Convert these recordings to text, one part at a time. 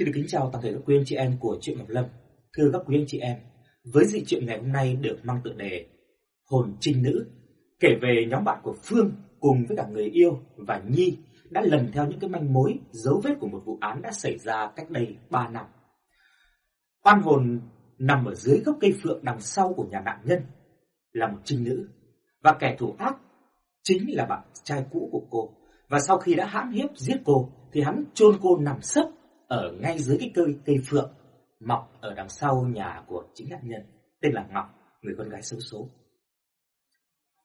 Xin được kính chào toàn thể các quý anh chị em của truyện Ngọc Lâm. Thưa các quý anh chị em, với dị truyện ngày hôm nay được mang tựa đề Hồn Trinh Nữ, kể về nhóm bạn của Phương cùng với cả người yêu và Nhi đã lần theo những cái manh mối, dấu vết của một vụ án đã xảy ra cách đây 3 năm. Oan hồn nằm ở dưới gốc cây phượng đằng sau của nhà nạn nhân là một trinh nữ và kẻ thủ ác chính là bạn trai cũ của cô. Và sau khi đã hãm hiếp giết cô thì hắn chôn cô nằm sấp ở ngay dưới cái cây cây phượng mọc ở đằng sau nhà của chính nạn nhân, tên là Ngọc, người con gái xấu số.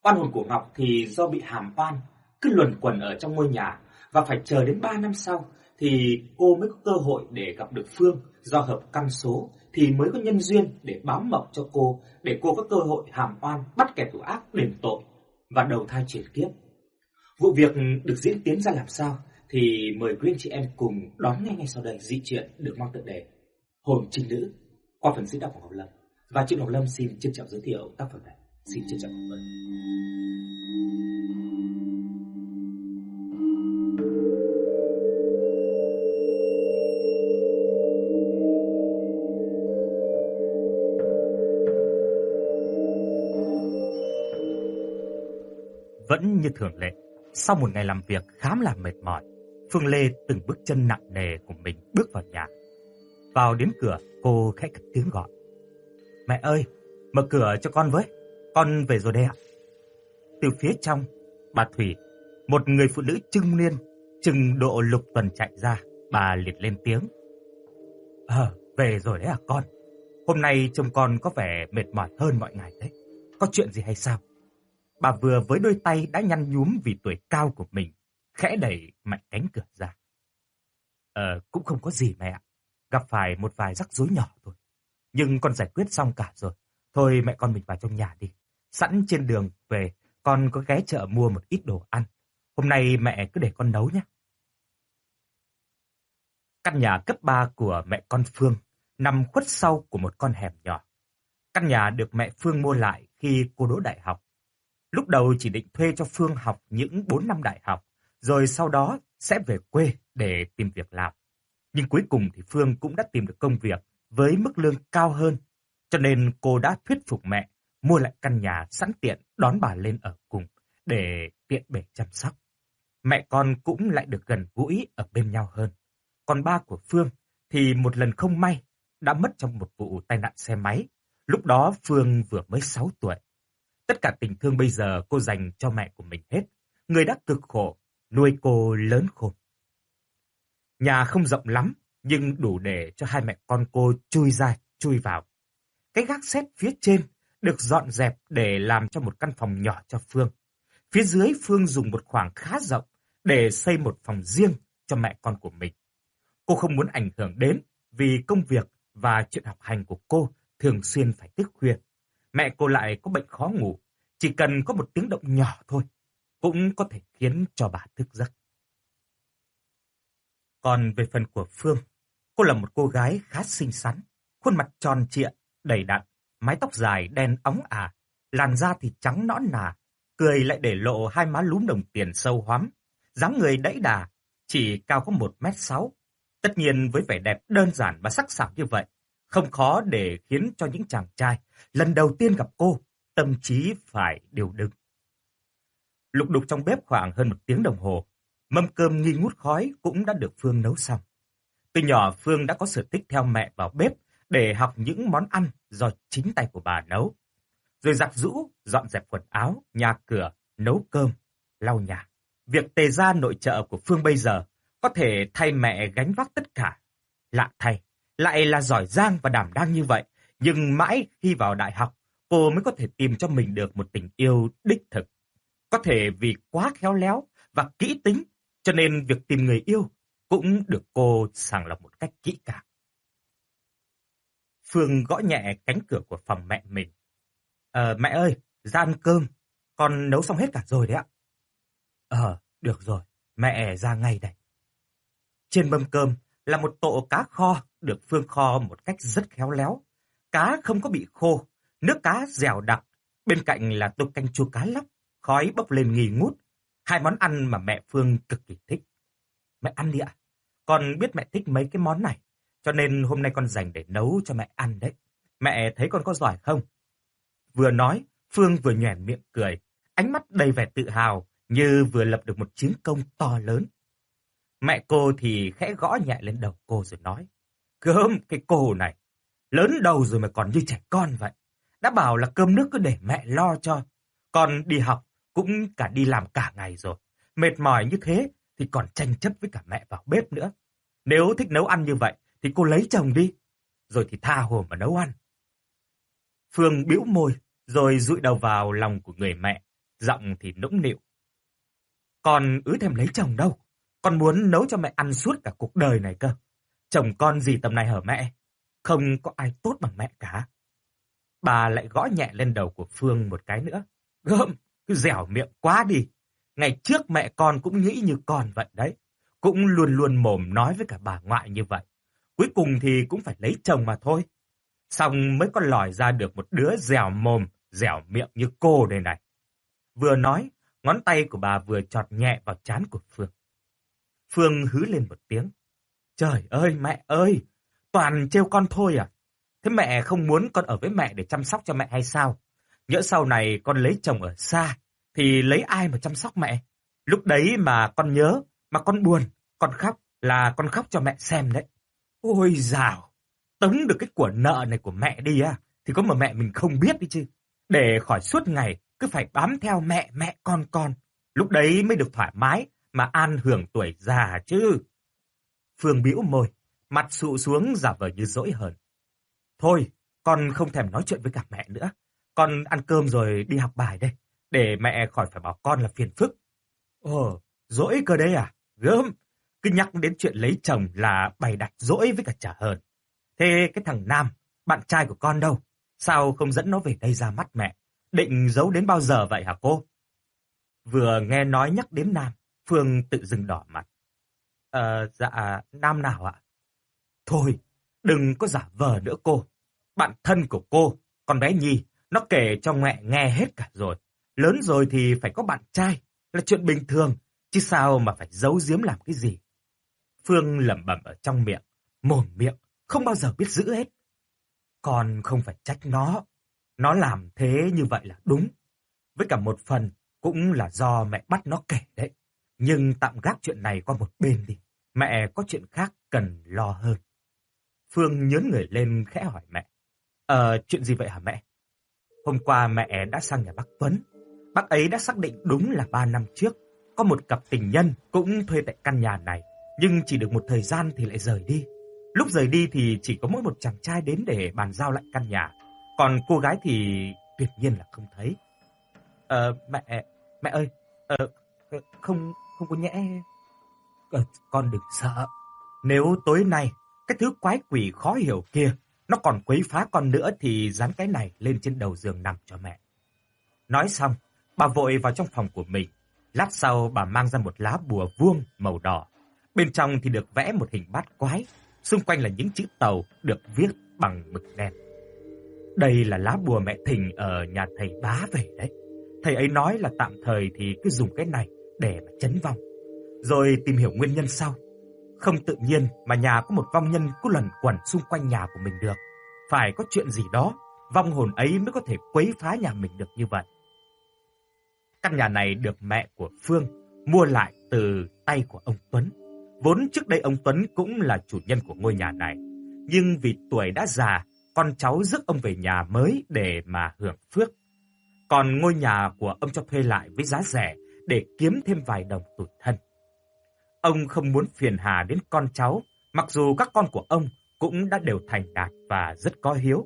Oan hồn của Ngọc thì do bị hàm oan, cứ luẩn quẩn ở trong ngôi nhà và phải chờ đến 3 năm sau thì cô mới có cơ hội để gặp được Phương do hợp căn số thì mới có nhân duyên để bám mộng cho cô để cô có cơ hội hàm oan bắt kẻ thủ ác đền tội và đầu thai chuyển kiếp. Vụ việc được diễn tiến ra làm sao thì mời quý anh chị em cùng đón nghe ngay sau đây dị chuyện được mang tựa đề Hồn trinh nữ qua phần diễn đọc của Ngọc Lâm. Và chị Ngọc Lâm xin trân trọng giới thiệu tác phẩm này. Xin trân trọng cảm ơn. Vẫn như thường lệ, sau một ngày làm việc khám là mệt mỏi, Phương Lê từng bước chân nặng nề của mình bước vào nhà. Vào đến cửa, cô khẽ cất tiếng gọi. Mẹ ơi, mở cửa cho con với, con về rồi đây ạ. Từ phía trong, bà Thủy, một người phụ nữ trưng niên, chừng độ lục tuần chạy ra, bà liệt lên tiếng. Ờ, về rồi đấy à con. Hôm nay trông con có vẻ mệt mỏi hơn mọi ngày đấy. Có chuyện gì hay sao? Bà vừa với đôi tay đã nhăn nhúm vì tuổi cao của mình, khẽ đẩy mạnh cánh cửa ra. Ờ, cũng không có gì mẹ ạ. Gặp phải một vài rắc rối nhỏ thôi. Nhưng con giải quyết xong cả rồi. Thôi mẹ con mình vào trong nhà đi. Sẵn trên đường về, con có ghé chợ mua một ít đồ ăn. Hôm nay mẹ cứ để con nấu nhé. Căn nhà cấp 3 của mẹ con Phương nằm khuất sau của một con hẻm nhỏ. Căn nhà được mẹ Phương mua lại khi cô đỗ đại học. Lúc đầu chỉ định thuê cho Phương học những 4 năm đại học, rồi sau đó sẽ về quê để tìm việc làm. Nhưng cuối cùng thì Phương cũng đã tìm được công việc với mức lương cao hơn, cho nên cô đã thuyết phục mẹ mua lại căn nhà sẵn tiện đón bà lên ở cùng để tiện bề chăm sóc. Mẹ con cũng lại được gần gũi ở bên nhau hơn. Còn ba của Phương thì một lần không may đã mất trong một vụ tai nạn xe máy. Lúc đó Phương vừa mới 6 tuổi. Tất cả tình thương bây giờ cô dành cho mẹ của mình hết. Người đã cực khổ, nuôi cô lớn khôn. Nhà không rộng lắm, nhưng đủ để cho hai mẹ con cô chui ra, chui vào. Cái gác xếp phía trên được dọn dẹp để làm cho một căn phòng nhỏ cho Phương. Phía dưới Phương dùng một khoảng khá rộng để xây một phòng riêng cho mẹ con của mình. Cô không muốn ảnh hưởng đến vì công việc và chuyện học hành của cô thường xuyên phải thức khuya. Mẹ cô lại có bệnh khó ngủ, chỉ cần có một tiếng động nhỏ thôi, cũng có thể khiến cho bà thức giấc. Còn về phần của Phương, cô là một cô gái khá xinh xắn, khuôn mặt tròn trịa, đầy đặn, mái tóc dài đen óng ả, làn da thì trắng nõn nà, cười lại để lộ hai má lúm đồng tiền sâu hoắm, dáng người đẫy đà, chỉ cao có một mét sáu. Tất nhiên với vẻ đẹp đơn giản và sắc sảo như vậy, không khó để khiến cho những chàng trai lần đầu tiên gặp cô, tâm trí phải điều đứng. Lục đục trong bếp khoảng hơn một tiếng đồng hồ, mâm cơm nghi ngút khói cũng đã được Phương nấu xong. Từ nhỏ Phương đã có sở thích theo mẹ vào bếp để học những món ăn do chính tay của bà nấu. Rồi giặt rũ, dọn dẹp quần áo, nhà cửa, nấu cơm, lau nhà. Việc tề ra nội trợ của Phương bây giờ có thể thay mẹ gánh vác tất cả. Lạ thay, lại là giỏi giang và đảm đang như vậy, nhưng mãi khi vào đại học, cô mới có thể tìm cho mình được một tình yêu đích thực. Có thể vì quá khéo léo và kỹ tính, cho nên việc tìm người yêu cũng được cô sàng lọc một cách kỹ càng. Phương gõ nhẹ cánh cửa của phòng mẹ mình. Ờ, mẹ ơi, ra ăn cơm, con nấu xong hết cả rồi đấy ạ. Ờ, được rồi, mẹ ra ngay đây. Trên mâm cơm là một tổ cá kho được Phương kho một cách rất khéo léo. Cá không có bị khô, nước cá dẻo đặc, bên cạnh là tô canh chua cá lóc, khói bốc lên nghi ngút. Hai món ăn mà mẹ Phương cực kỳ thích. Mẹ ăn đi ạ. Con biết mẹ thích mấy cái món này, cho nên hôm nay con dành để nấu cho mẹ ăn đấy. Mẹ thấy con có giỏi không? Vừa nói, Phương vừa nhoẻn miệng cười, ánh mắt đầy vẻ tự hào như vừa lập được một chiến công to lớn. Mẹ cô thì khẽ gõ nhẹ lên đầu cô rồi nói, Cơm, cái cô này, lớn đầu rồi mà còn như trẻ con vậy. Đã bảo là cơm nước cứ để mẹ lo cho. Con đi học cũng cả đi làm cả ngày rồi. Mệt mỏi như thế thì còn tranh chấp với cả mẹ vào bếp nữa. Nếu thích nấu ăn như vậy thì cô lấy chồng đi. Rồi thì tha hồ mà nấu ăn. Phương bĩu môi rồi dụi đầu vào lòng của người mẹ. Giọng thì nũng nịu. Con ứ thèm lấy chồng đâu. Con muốn nấu cho mẹ ăn suốt cả cuộc đời này cơ. Chồng con gì tầm này hở mẹ? Không có ai tốt bằng mẹ cả. Bà lại gõ nhẹ lên đầu của Phương một cái nữa. Gơm, cứ dẻo miệng quá đi. Ngày trước mẹ con cũng nghĩ như con vậy đấy. Cũng luôn luôn mồm nói với cả bà ngoại như vậy. Cuối cùng thì cũng phải lấy chồng mà thôi. Xong mới có lòi ra được một đứa dẻo mồm, dẻo miệng như cô đây này. Vừa nói, ngón tay của bà vừa chọt nhẹ vào trán của Phương. Phương hứ lên một tiếng. Trời ơi, mẹ ơi! Toàn trêu con thôi à? Thế mẹ không muốn con ở với mẹ để chăm sóc cho mẹ hay sao? Nhỡ sau này con lấy chồng ở xa, thì lấy ai mà chăm sóc mẹ? Lúc đấy mà con nhớ, mà con buồn, con khóc là con khóc cho mẹ xem đấy. Ôi dào, tống được cái của nợ này của mẹ đi à, thì có mà mẹ mình không biết đi chứ. Để khỏi suốt ngày cứ phải bám theo mẹ mẹ con con. Lúc đấy mới được thoải mái mà an hưởng tuổi già chứ. Phương bĩu môi, mặt sụ xuống giả vờ như dỗi hờn. Thôi, con không thèm nói chuyện với cả mẹ nữa. Con ăn cơm rồi đi học bài đây, để mẹ khỏi phải bảo con là phiền phức. Ồ, dỗi cơ đấy à? Gớm, cứ nhắc đến chuyện lấy chồng là bày đặt dỗi với cả trả hờn. Thế cái thằng Nam, bạn trai của con đâu? Sao không dẫn nó về đây ra mắt mẹ? Định giấu đến bao giờ vậy hả cô? Vừa nghe nói nhắc đến Nam, Phương tự dưng đỏ mặt. Ờ, dạ, Nam nào ạ? Thôi, đừng có giả vờ nữa cô. Bạn thân của cô, con bé Nhi, nó kể cho mẹ nghe hết cả rồi. Lớn rồi thì phải có bạn trai, là chuyện bình thường, chứ sao mà phải giấu giếm làm cái gì. Phương lẩm bẩm ở trong miệng, mồm miệng, không bao giờ biết giữ hết. Con không phải trách nó, nó làm thế như vậy là đúng. Với cả một phần cũng là do mẹ bắt nó kể đấy. Nhưng tạm gác chuyện này qua một bên đi. Mẹ có chuyện khác cần lo hơn. Phương nhớn người lên khẽ hỏi mẹ. Ờ, chuyện gì vậy hả mẹ? Hôm qua mẹ đã sang nhà bác Tuấn. Bác ấy đã xác định đúng là ba năm trước, có một cặp tình nhân cũng thuê tại căn nhà này, nhưng chỉ được một thời gian thì lại rời đi. Lúc rời đi thì chỉ có mỗi một chàng trai đến để bàn giao lại căn nhà, còn cô gái thì tuyệt nhiên là không thấy. Ờ, mẹ, mẹ ơi, ờ, ờ không, không có nhẽ... Ờ, con đừng sợ. Nếu tối nay, cái thứ quái quỷ khó hiểu kia, nó còn quấy phá con nữa thì dán cái này lên trên đầu giường nằm cho mẹ. Nói xong, bà vội vào trong phòng của mình. Lát sau bà mang ra một lá bùa vuông màu đỏ. Bên trong thì được vẽ một hình bát quái, xung quanh là những chữ tàu được viết bằng mực đen. Đây là lá bùa mẹ thình ở nhà thầy bá về đấy. Thầy ấy nói là tạm thời thì cứ dùng cái này để mà chấn vong. Rồi tìm hiểu nguyên nhân sau. Không tự nhiên mà nhà có một vong nhân cứ lẩn quẩn xung quanh nhà của mình được. Phải có chuyện gì đó, vong hồn ấy mới có thể quấy phá nhà mình được như vậy. Căn nhà này được mẹ của Phương mua lại từ tay của ông Tuấn. Vốn trước đây ông Tuấn cũng là chủ nhân của ngôi nhà này. Nhưng vì tuổi đã già, con cháu rước ông về nhà mới để mà hưởng phước. Còn ngôi nhà của ông cho thuê lại với giá rẻ để kiếm thêm vài đồng tủi thân. Ông không muốn phiền hà đến con cháu, mặc dù các con của ông cũng đã đều thành đạt và rất có hiếu.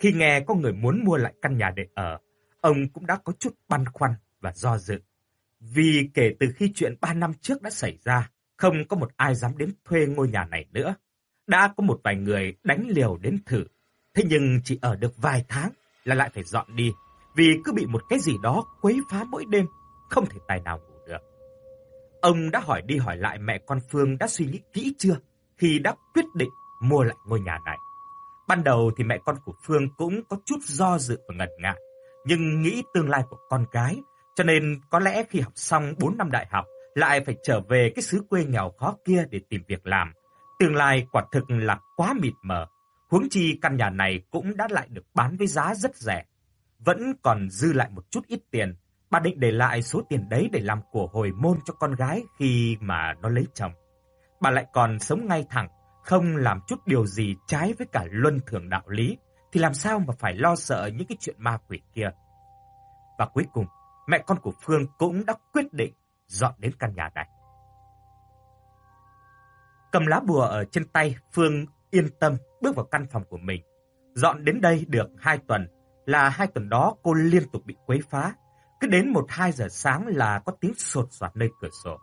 Khi nghe có người muốn mua lại căn nhà để ở, ông cũng đã có chút băn khoăn và do dự. Vì kể từ khi chuyện 3 năm trước đã xảy ra, không có một ai dám đến thuê ngôi nhà này nữa. Đã có một vài người đánh liều đến thử, thế nhưng chỉ ở được vài tháng là lại phải dọn đi, vì cứ bị một cái gì đó quấy phá mỗi đêm, không thể tài nào ngủ. Ông đã hỏi đi hỏi lại mẹ con Phương đã suy nghĩ kỹ chưa khi đã quyết định mua lại ngôi nhà này. Ban đầu thì mẹ con của Phương cũng có chút do dự và ngần ngại, nhưng nghĩ tương lai của con cái, cho nên có lẽ khi học xong 4 năm đại học lại phải trở về cái xứ quê nghèo khó kia để tìm việc làm, Tương lai quả thực là quá mịt mờ. Huống chi căn nhà này cũng đã lại được bán với giá rất rẻ. Vẫn còn dư lại một chút ít tiền. Bà định để lại số tiền đấy để làm của hồi môn cho con gái khi mà nó lấy chồng. Bà lại còn sống ngay thẳng, không làm chút điều gì trái với cả luân thường đạo lý, thì làm sao mà phải lo sợ những cái chuyện ma quỷ kia. Và cuối cùng, mẹ con của Phương cũng đã quyết định dọn đến căn nhà này. Cầm lá bùa ở trên tay, Phương yên tâm bước vào căn phòng của mình. Dọn đến đây được hai tuần, là hai tuần đó cô liên tục bị quấy phá. Cứ đến một hai giờ sáng là có tiếng sột soạt nơi cửa sổ.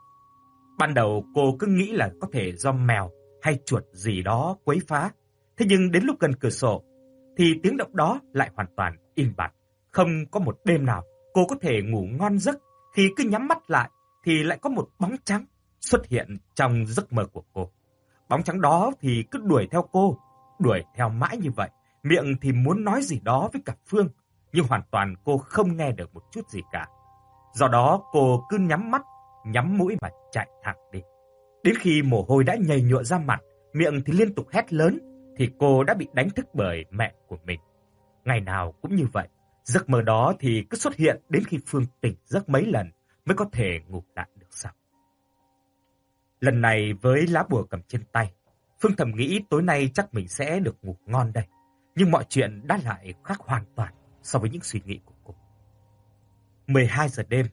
Ban đầu cô cứ nghĩ là có thể do mèo hay chuột gì đó quấy phá. Thế nhưng đến lúc gần cửa sổ, thì tiếng động đó lại hoàn toàn im bặt. Không có một đêm nào cô có thể ngủ ngon giấc khi cứ nhắm mắt lại thì lại có một bóng trắng xuất hiện trong giấc mơ của cô. Bóng trắng đó thì cứ đuổi theo cô, đuổi theo mãi như vậy, miệng thì muốn nói gì đó với cả Phương, nhưng hoàn toàn cô không nghe được một chút gì cả. Do đó cô cứ nhắm mắt, nhắm mũi mà chạy thẳng đi. Đến khi mồ hôi đã nhầy nhụa ra mặt, miệng thì liên tục hét lớn, thì cô đã bị đánh thức bởi mẹ của mình. Ngày nào cũng như vậy, giấc mơ đó thì cứ xuất hiện đến khi Phương tỉnh giấc mấy lần mới có thể ngủ lại được sao. Lần này với lá bùa cầm trên tay, Phương thầm nghĩ tối nay chắc mình sẽ được ngủ ngon đây. Nhưng mọi chuyện đã lại khác hoàn toàn so với những suy nghĩ của cô. 12 giờ đêm,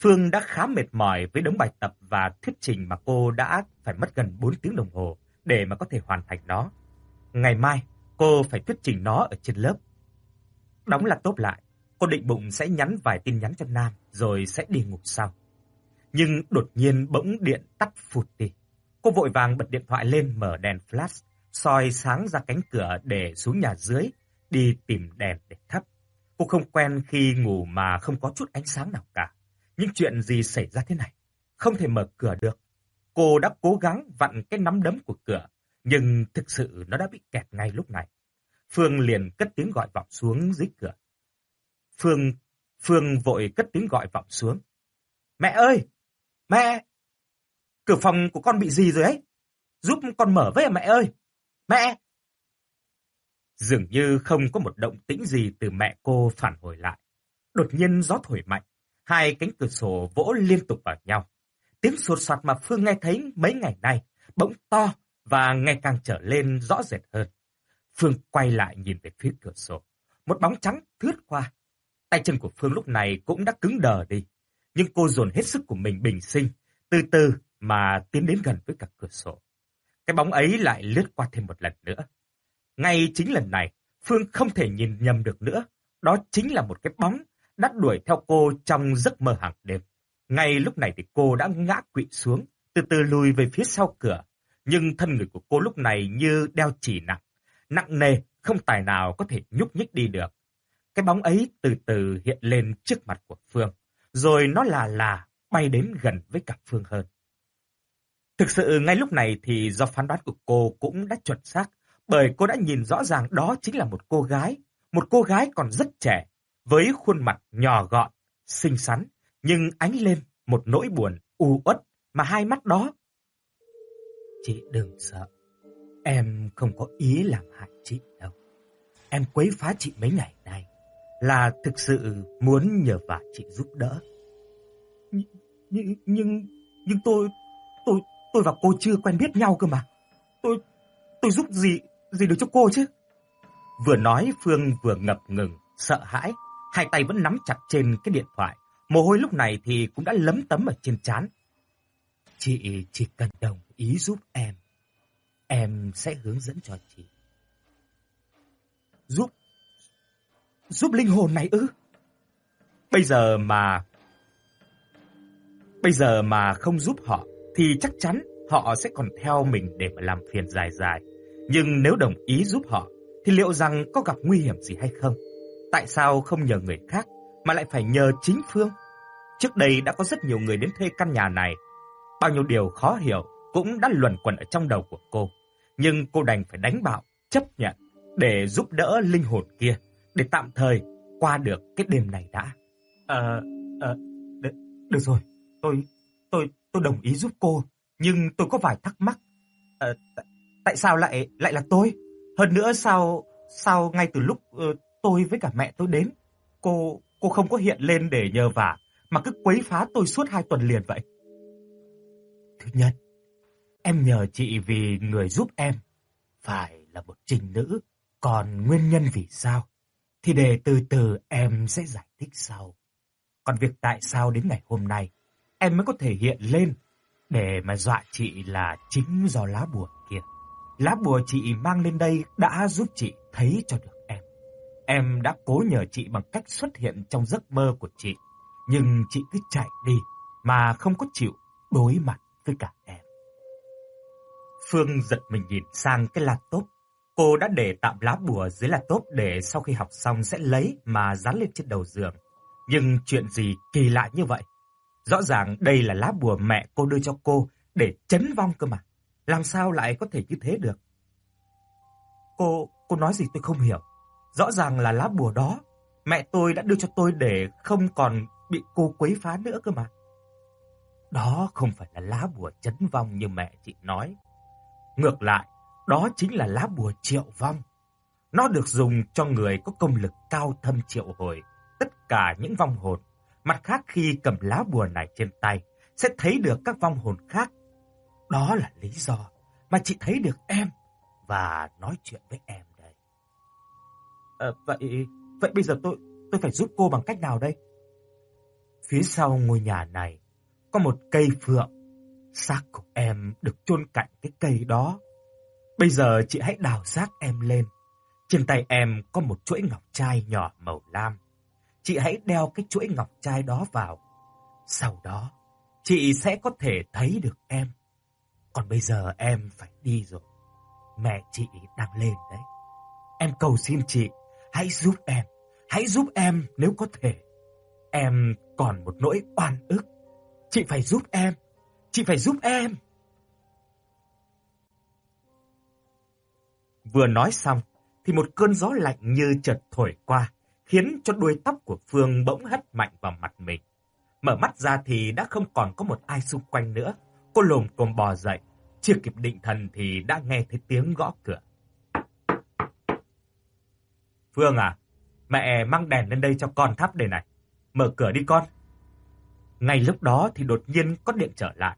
Phương đã khá mệt mỏi với đống bài tập và thuyết trình mà cô đã phải mất gần 4 tiếng đồng hồ để mà có thể hoàn thành nó. Ngày mai, cô phải thuyết trình nó ở trên lớp. Đóng laptop lại, cô định bụng sẽ nhắn vài tin nhắn cho Nam rồi sẽ đi ngủ sau. Nhưng đột nhiên bỗng điện tắt phụt đi. Cô vội vàng bật điện thoại lên mở đèn flash, soi sáng ra cánh cửa để xuống nhà dưới, đi tìm đèn để thắp. Cô không quen khi ngủ mà không có chút ánh sáng nào cả. những chuyện gì xảy ra thế này? Không thể mở cửa được. Cô đã cố gắng vặn cái nắm đấm của cửa, nhưng thực sự nó đã bị kẹt ngay lúc này. Phương liền cất tiếng gọi vọng xuống dưới cửa. Phương, Phương vội cất tiếng gọi vọng xuống. Mẹ ơi! Mẹ! Cửa phòng của con bị gì rồi ấy? Giúp con mở với mẹ ơi! Mẹ! Dường như không có một động tĩnh gì từ mẹ cô phản hồi lại. Đột nhiên gió thổi mạnh, hai cánh cửa sổ vỗ liên tục vào nhau. Tiếng sột soạt mà Phương nghe thấy mấy ngày nay bỗng to và ngày càng trở lên rõ rệt hơn. Phương quay lại nhìn về phía cửa sổ. Một bóng trắng thướt qua. Tay chân của Phương lúc này cũng đã cứng đờ đi. Nhưng cô dồn hết sức của mình bình sinh, từ từ mà tiến đến gần với cả cửa sổ. Cái bóng ấy lại lướt qua thêm một lần nữa. Ngay chính lần này, Phương không thể nhìn nhầm được nữa. Đó chính là một cái bóng đã đuổi theo cô trong giấc mơ hàng đêm. Ngay lúc này thì cô đã ngã quỵ xuống, từ từ lùi về phía sau cửa. Nhưng thân người của cô lúc này như đeo chỉ nặng, nặng nề, không tài nào có thể nhúc nhích đi được. Cái bóng ấy từ từ hiện lên trước mặt của Phương, rồi nó là là bay đến gần với cả Phương hơn. Thực sự ngay lúc này thì do phán đoán của cô cũng đã chuẩn xác, bởi cô đã nhìn rõ ràng đó chính là một cô gái, một cô gái còn rất trẻ, với khuôn mặt nhỏ gọn, xinh xắn, nhưng ánh lên một nỗi buồn u uất mà hai mắt đó. Chị đừng sợ, em không có ý làm hại chị đâu. Em quấy phá chị mấy ngày nay là thực sự muốn nhờ vả chị giúp đỡ. Nhưng nhưng nhưng tôi tôi tôi và cô chưa quen biết nhau cơ mà. Tôi tôi giúp gì gì được cho cô chứ? Vừa nói Phương vừa ngập ngừng, sợ hãi, hai tay vẫn nắm chặt trên cái điện thoại. Mồ hôi lúc này thì cũng đã lấm tấm ở trên trán. Chị chỉ cần đồng ý giúp em, em sẽ hướng dẫn cho chị. Giúp? Giúp linh hồn này ư? Bây giờ mà... Bây giờ mà không giúp họ, thì chắc chắn họ sẽ còn theo mình để mà làm phiền dài dài. Nhưng nếu đồng ý giúp họ, thì liệu rằng có gặp nguy hiểm gì hay không? Tại sao không nhờ người khác, mà lại phải nhờ chính Phương? Trước đây đã có rất nhiều người đến thuê căn nhà này. Bao nhiêu điều khó hiểu cũng đã luẩn quẩn ở trong đầu của cô. Nhưng cô đành phải đánh bạo, chấp nhận để giúp đỡ linh hồn kia, để tạm thời qua được cái đêm này đã. Ờ, ờ, được, được rồi, tôi, tôi, tôi đồng ý giúp cô, nhưng tôi có vài thắc mắc. Ờ, tại sao lại lại là tôi? Hơn nữa sao sao ngay từ lúc uh, tôi với cả mẹ tôi đến, cô cô không có hiện lên để nhờ vả mà cứ quấy phá tôi suốt hai tuần liền vậy? Thứ nhất, em nhờ chị vì người giúp em phải là một trình nữ, còn nguyên nhân vì sao thì để từ từ em sẽ giải thích sau. Còn việc tại sao đến ngày hôm nay em mới có thể hiện lên để mà dọa chị là chính do lá bùa kia. Lá bùa chị mang lên đây đã giúp chị thấy cho được em. Em đã cố nhờ chị bằng cách xuất hiện trong giấc mơ của chị, nhưng chị cứ chạy đi mà không có chịu đối mặt với cả em. Phương giật mình nhìn sang cái laptop. Cô đã để tạm lá bùa dưới laptop để sau khi học xong sẽ lấy mà dán lên trên đầu giường. Nhưng chuyện gì kỳ lạ như vậy? Rõ ràng đây là lá bùa mẹ cô đưa cho cô để chấn vong cơ mà. Làm sao lại có thể như thế được? Cô, cô nói gì tôi không hiểu. Rõ ràng là lá bùa đó, mẹ tôi đã đưa cho tôi để không còn bị cô quấy phá nữa cơ mà. Đó không phải là lá bùa chấn vong như mẹ chị nói. Ngược lại, đó chính là lá bùa triệu vong. Nó được dùng cho người có công lực cao thâm triệu hồi tất cả những vong hồn. Mặt khác khi cầm lá bùa này trên tay, sẽ thấy được các vong hồn khác. Đó là lý do mà chị thấy được em và nói chuyện với em đây. À, vậy, vậy bây giờ tôi tôi phải giúp cô bằng cách nào đây? Phía sau ngôi nhà này có một cây phượng. Xác của em được chôn cạnh cái cây đó. Bây giờ chị hãy đào xác em lên. Trên tay em có một chuỗi ngọc trai nhỏ màu lam. Chị hãy đeo cái chuỗi ngọc trai đó vào. Sau đó, chị sẽ có thể thấy được em. Còn bây giờ em phải đi rồi. Mẹ chị đang lên đấy. Em cầu xin chị, hãy giúp em. Hãy giúp em nếu có thể. Em còn một nỗi oan ức. Chị phải giúp em. Chị phải giúp em. Vừa nói xong, thì một cơn gió lạnh như chợt thổi qua, khiến cho đuôi tóc của Phương bỗng hất mạnh vào mặt mình. Mở mắt ra thì đã không còn có một ai xung quanh nữa. Cô lồm cồm bò dậy, chưa kịp định thần thì đã nghe thấy tiếng gõ cửa. Phương à, mẹ mang đèn lên đây cho con thắp đây này. Mở cửa đi con. Ngay lúc đó thì đột nhiên có điện trở lại.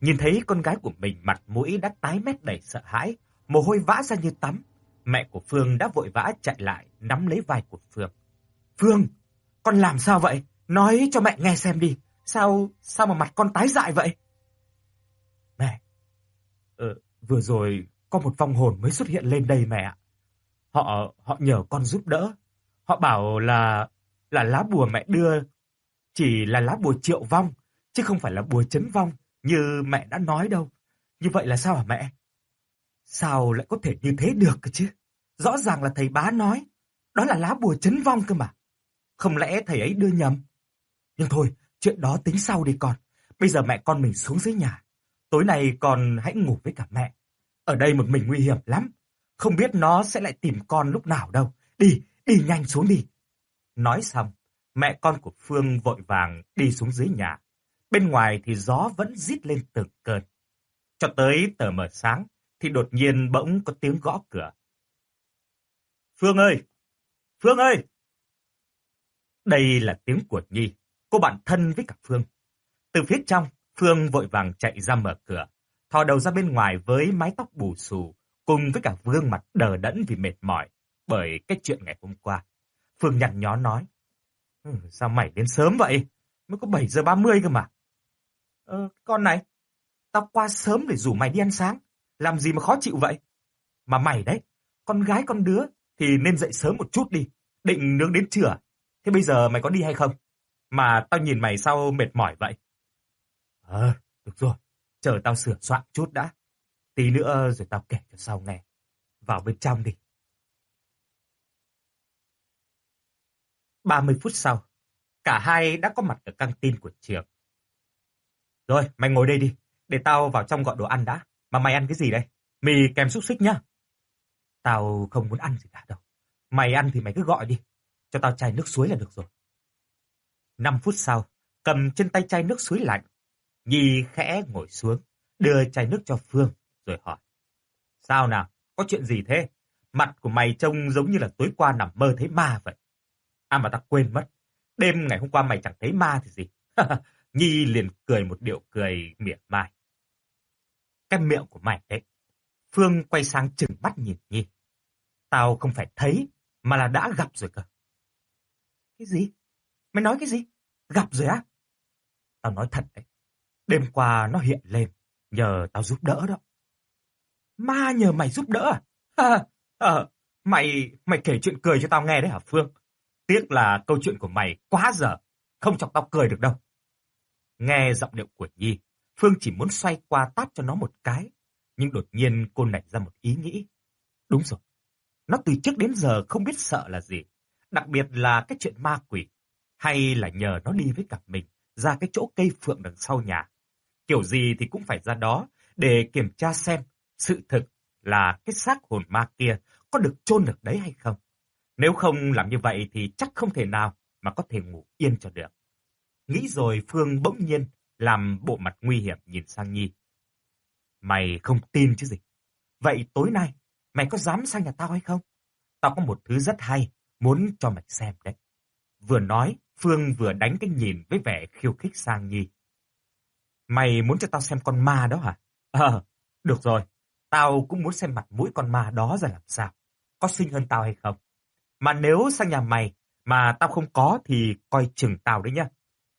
Nhìn thấy con gái của mình mặt mũi đã tái mét đầy sợ hãi, mồ hôi vã ra như tắm. Mẹ của Phương đã vội vã chạy lại, nắm lấy vai của Phương. Phương, con làm sao vậy? Nói cho mẹ nghe xem đi. Sao, sao mà mặt con tái dại vậy? Ờ, vừa rồi có một vong hồn mới xuất hiện lên đây mẹ. Họ, họ nhờ con giúp đỡ. Họ bảo là, là lá bùa mẹ đưa chỉ là lá bùa triệu vong, chứ không phải là bùa chấn vong như mẹ đã nói đâu. Như vậy là sao hả mẹ? Sao lại có thể như thế được cơ chứ? Rõ ràng là thầy bá nói, đó là lá bùa chấn vong cơ mà. Không lẽ thầy ấy đưa nhầm? Nhưng thôi, chuyện đó tính sau đi con. Bây giờ mẹ con mình xuống dưới nhà. Tối nay con hãy ngủ với cả mẹ. Ở đây một mình nguy hiểm lắm. Không biết nó sẽ lại tìm con lúc nào đâu. Đi, đi nhanh xuống đi. Nói xong, mẹ con của Phương vội vàng đi xuống dưới nhà. Bên ngoài thì gió vẫn rít lên từng cơn. Cho tới tờ mờ sáng thì đột nhiên bỗng có tiếng gõ cửa. Phương ơi! Phương ơi! Đây là tiếng của Nhi, cô bạn thân với cả Phương. Từ phía trong, Phương vội vàng chạy ra mở cửa, thò đầu ra bên ngoài với mái tóc bù xù, cùng với cả gương mặt đờ đẫn vì mệt mỏi bởi cái chuyện ngày hôm qua. Phương nhăn nhó nói, ừ, sao mày đến sớm vậy? Mới có 7 giờ 30 cơ mà. Ờ, con này, tao qua sớm để rủ mày đi ăn sáng, làm gì mà khó chịu vậy? Mà mày đấy, con gái con đứa thì nên dậy sớm một chút đi, định nướng đến trưa. Thế bây giờ mày có đi hay không? Mà tao nhìn mày sao mệt mỏi vậy? Ờ, được rồi, chờ tao sửa soạn chút đã. Tí nữa rồi tao kể cho sau nghe. Vào bên trong đi. 30 phút sau, cả hai đã có mặt ở căng tin của trường. Rồi, mày ngồi đây đi, để tao vào trong gọi đồ ăn đã. Mà mày ăn cái gì đây? Mì kèm xúc xích nhá. Tao không muốn ăn gì cả đâu. Mày ăn thì mày cứ gọi đi. Cho tao chai nước suối là được rồi. 5 phút sau, cầm trên tay chai nước suối lạnh. Nhi khẽ ngồi xuống, đưa chai nước cho Phương, rồi hỏi. Sao nào? Có chuyện gì thế? Mặt của mày trông giống như là tối qua nằm mơ thấy ma vậy. À mà ta quên mất. Đêm ngày hôm qua mày chẳng thấy ma thì gì. Nhi liền cười một điệu cười mỉa mai. Cái miệng của mày đấy. Phương quay sang chừng mắt nhìn Nhi. Tao không phải thấy, mà là đã gặp rồi cơ. Cái gì? Mày nói cái gì? Gặp rồi á? Tao nói thật đấy. Đêm qua nó hiện lên, nhờ tao giúp đỡ đó. Ma nhờ mày giúp đỡ à? à, mày, mày kể chuyện cười cho tao nghe đấy hả Phương? Tiếc là câu chuyện của mày quá dở, không chọc tao cười được đâu. Nghe giọng điệu của Nhi, Phương chỉ muốn xoay qua tát cho nó một cái, nhưng đột nhiên cô nảy ra một ý nghĩ. Đúng rồi, nó từ trước đến giờ không biết sợ là gì, đặc biệt là cái chuyện ma quỷ, hay là nhờ nó đi với cả mình ra cái chỗ cây phượng đằng sau nhà. Kiểu gì thì cũng phải ra đó để kiểm tra xem sự thực là cái xác hồn ma kia có được chôn được đấy hay không. Nếu không làm như vậy thì chắc không thể nào mà có thể ngủ yên cho được. Nghĩ rồi Phương bỗng nhiên làm bộ mặt nguy hiểm nhìn sang Nhi. Mày không tin chứ gì. Vậy tối nay mày có dám sang nhà tao hay không? Tao có một thứ rất hay, muốn cho mày xem đấy. Vừa nói, Phương vừa đánh cái nhìn với vẻ khiêu khích sang Nhi. Mày muốn cho tao xem con ma đó hả? Ờ, được rồi. Tao cũng muốn xem mặt mũi con ma đó ra làm sao. Có xinh hơn tao hay không? Mà nếu sang nhà mày mà tao không có thì coi chừng tao đấy nhá.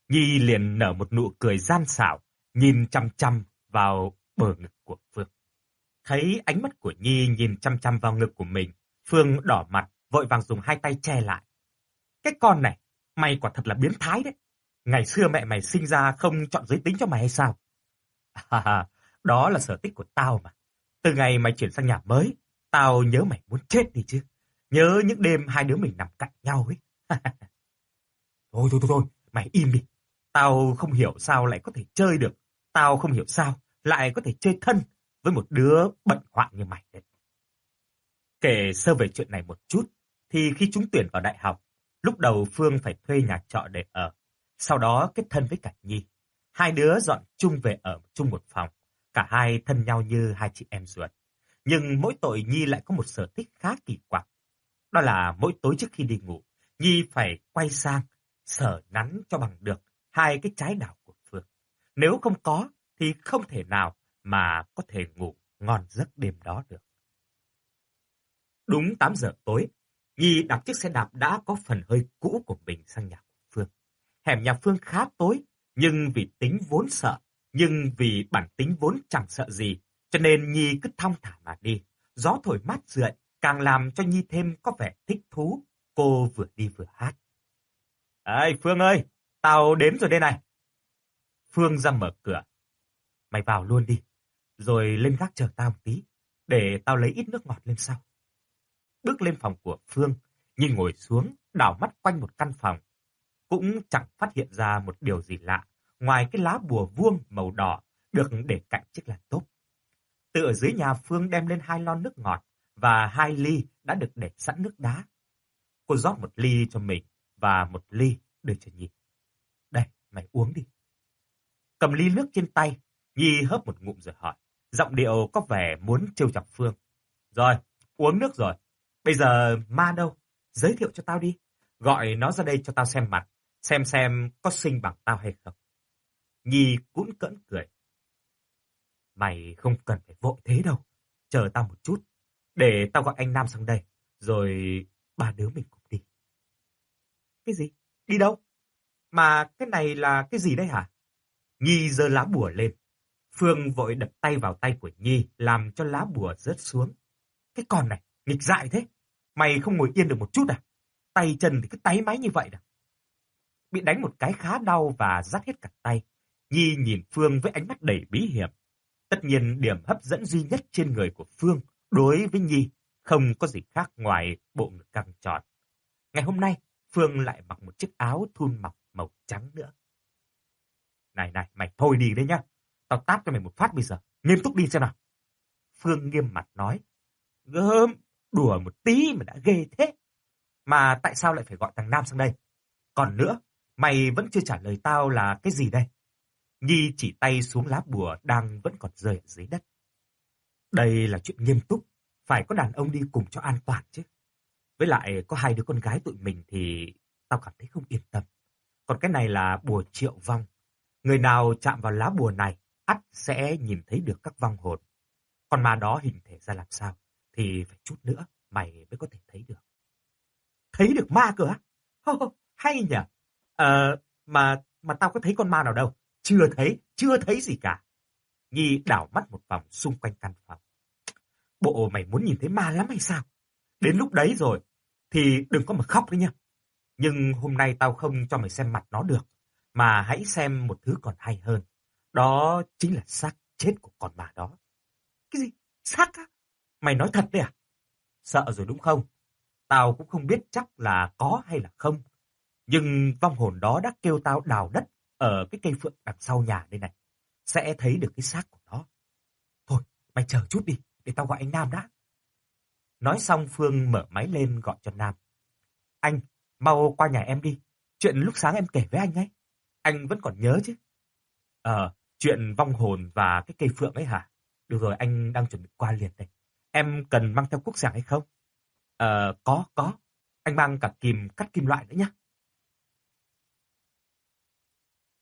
Nhi liền nở một nụ cười gian xảo, nhìn chăm chăm vào bờ ngực của Phương. Thấy ánh mắt của Nhi nhìn chăm chăm vào ngực của mình, Phương đỏ mặt, vội vàng dùng hai tay che lại. Cái con này, mày quả thật là biến thái đấy. Ngày xưa mẹ mày sinh ra không chọn giới tính cho mày hay sao? À, đó là sở thích của tao mà. Từ ngày mày chuyển sang nhà mới, tao nhớ mày muốn chết đi chứ. Nhớ những đêm hai đứa mình nằm cạnh nhau ấy. thôi, thôi, thôi, thôi, mày im đi. Tao không hiểu sao lại có thể chơi được. Tao không hiểu sao lại có thể chơi thân với một đứa bận hoạn như mày đấy. Kể sơ về chuyện này một chút, thì khi chúng tuyển vào đại học, lúc đầu Phương phải thuê nhà trọ để ở, sau đó kết thân với cả Nhi. Hai đứa dọn chung về ở chung một phòng, cả hai thân nhau như hai chị em ruột. Nhưng mỗi tội Nhi lại có một sở thích khá kỳ quặc. Đó là mỗi tối trước khi đi ngủ, Nhi phải quay sang, sở nắn cho bằng được hai cái trái đảo của Phương. Nếu không có, thì không thể nào mà có thể ngủ ngon giấc đêm đó được. Đúng 8 giờ tối, Nhi đạp chiếc xe đạp đã có phần hơi cũ của mình sang nhà. Hẻm nhà Phương khá tối, nhưng vì tính vốn sợ, nhưng vì bản tính vốn chẳng sợ gì, cho nên Nhi cứ thong thả mà đi. Gió thổi mát rượi, càng làm cho Nhi thêm có vẻ thích thú. Cô vừa đi vừa hát. Ê, Phương ơi, tao đến rồi đây này. Phương ra mở cửa. Mày vào luôn đi, rồi lên gác chờ tao một tí, để tao lấy ít nước ngọt lên sau. Bước lên phòng của Phương, nhìn ngồi xuống, đảo mắt quanh một căn phòng. Cũng chẳng phát hiện ra một điều gì lạ, ngoài cái lá bùa vuông màu đỏ được để cạnh chiếc lan tốp. Từ ở dưới nhà Phương đem lên hai lon nước ngọt và hai ly đã được để sẵn nước đá. Cô rót một ly cho mình và một ly đưa cho Nhi. Đây, mày uống đi. Cầm ly nước trên tay, Nhi hớp một ngụm rồi hỏi. Giọng điệu có vẻ muốn trêu chọc Phương. Rồi, uống nước rồi. Bây giờ ma đâu? Giới thiệu cho tao đi. Gọi nó ra đây cho tao xem mặt. Xem xem có sinh bằng tao hay không. Nhi cũng cỡn cười. Mày không cần phải vội thế đâu. Chờ tao một chút. Để tao gọi anh Nam sang đây. Rồi ba đứa mình cùng đi. Cái gì? Đi đâu? Mà cái này là cái gì đây hả? Nhi giơ lá bùa lên. Phương vội đập tay vào tay của Nhi, làm cho lá bùa rớt xuống. Cái con này, nghịch dại thế. Mày không ngồi yên được một chút à? Tay chân thì cứ táy máy như vậy à? Bị đánh một cái khá đau và rát hết cả tay. Nhi nhìn Phương với ánh mắt đầy bí hiểm. Tất nhiên điểm hấp dẫn duy nhất trên người của Phương đối với Nhi không có gì khác ngoài bộ ngực căng tròn. Ngày hôm nay, Phương lại mặc một chiếc áo thun mọc màu trắng nữa. Này này, mày thôi đi đấy nhá. Tao tát cho mày một phát bây giờ. Nghiêm túc đi xem nào. Phương nghiêm mặt nói. Gớm, đùa một tí mà đã ghê thế. Mà tại sao lại phải gọi thằng Nam sang đây? Còn nữa, mày vẫn chưa trả lời tao là cái gì đây? Nhi chỉ tay xuống lá bùa đang vẫn còn rơi ở dưới đất. Đây là chuyện nghiêm túc, phải có đàn ông đi cùng cho an toàn chứ. Với lại có hai đứa con gái tụi mình thì tao cảm thấy không yên tâm. Còn cái này là bùa triệu vong. Người nào chạm vào lá bùa này, ắt sẽ nhìn thấy được các vong hồn. Còn ma đó hình thể ra làm sao, thì phải chút nữa mày mới có thể thấy được. Thấy được ma cơ á? hay nhỉ? Ờ, mà, mà tao có thấy con ma nào đâu. Chưa thấy, chưa thấy gì cả. Nhi đảo mắt một vòng xung quanh căn phòng. Bộ mày muốn nhìn thấy ma lắm hay sao? Đến lúc đấy rồi, thì đừng có mà khóc đấy nha. Nhưng hôm nay tao không cho mày xem mặt nó được, mà hãy xem một thứ còn hay hơn. Đó chính là xác chết của con ma đó. Cái gì? Xác á? Mày nói thật đấy à? Sợ rồi đúng không? Tao cũng không biết chắc là có hay là không. Nhưng vong hồn đó đã kêu tao đào đất ở cái cây phượng đằng sau nhà đây này. Sẽ thấy được cái xác của nó. Thôi, mày chờ chút đi, để tao gọi anh Nam đã. Nói xong Phương mở máy lên gọi cho Nam. Anh, mau qua nhà em đi. Chuyện lúc sáng em kể với anh ấy. Anh vẫn còn nhớ chứ. Ờ, chuyện vong hồn và cái cây phượng ấy hả? Được rồi, anh đang chuẩn bị qua liền đây. Em cần mang theo quốc sàng hay không? Ờ, có, có. Anh mang cả kìm cắt kim loại nữa nhé.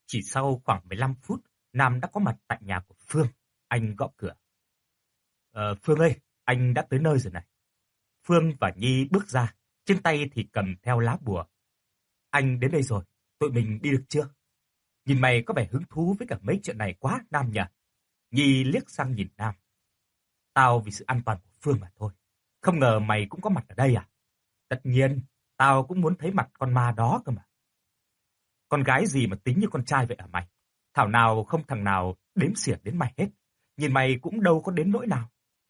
Chỉ sau khoảng 15 phút, Nam đã có mặt tại nhà của Phương. Anh gõ cửa. Ờ, Phương ơi, anh đã tới nơi rồi này. Phương và Nhi bước ra, trên tay thì cầm theo lá bùa. Anh đến đây rồi, tụi mình đi được chưa? Nhìn mày có vẻ hứng thú với cả mấy chuyện này quá, Nam nhỉ? Nhi liếc sang nhìn Nam. Tao vì sự an toàn của Phương mà thôi. Không ngờ mày cũng có mặt ở đây à? Tất nhiên, tao cũng muốn thấy mặt con ma đó cơ mà. Con gái gì mà tính như con trai vậy hả mày? Thảo nào không thằng nào đếm xỉa đến mày hết. Nhìn mày cũng đâu có đến nỗi nào.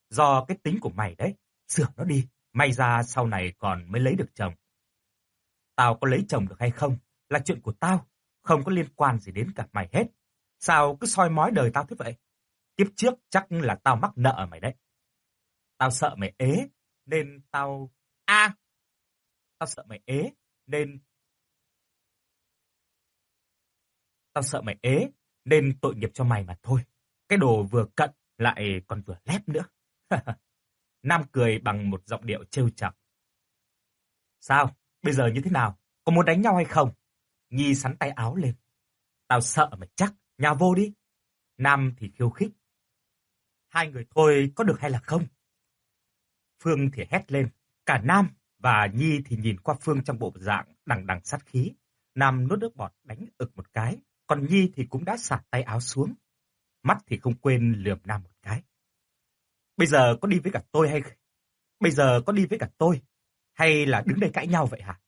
Do cái tính của mày đấy, sửa nó đi. May ra sau này còn mới lấy được chồng. Tao có lấy chồng được hay không là chuyện của tao, không có liên quan gì đến cả mày hết. Sao cứ soi mói đời tao thế vậy? Kiếp trước chắc là tao mắc nợ mày đấy. Tao sợ mày ế, nên tao... a Tao sợ mày ế, nên... Tao sợ mày ế, nên tội nghiệp cho mày mà thôi. Cái đồ vừa cận lại còn vừa lép nữa. Nam cười bằng một giọng điệu trêu chọc. Sao? Bây giờ như thế nào? Có muốn đánh nhau hay không? Nhi sắn tay áo lên. Tao sợ mày chắc, nhà vô đi. Nam thì khiêu khích. Hai người thôi có được hay là không? Phương thì hét lên. Cả Nam và Nhi thì nhìn qua Phương trong bộ dạng đằng đằng sát khí. Nam nuốt nước bọt đánh ực một cái, còn Nhi thì cũng đã sạt tay áo xuống. Mắt thì không quên lườm Nam một cái. Bây giờ có đi với cả tôi hay Bây giờ có đi với cả tôi hay là đứng đây cãi nhau vậy hả?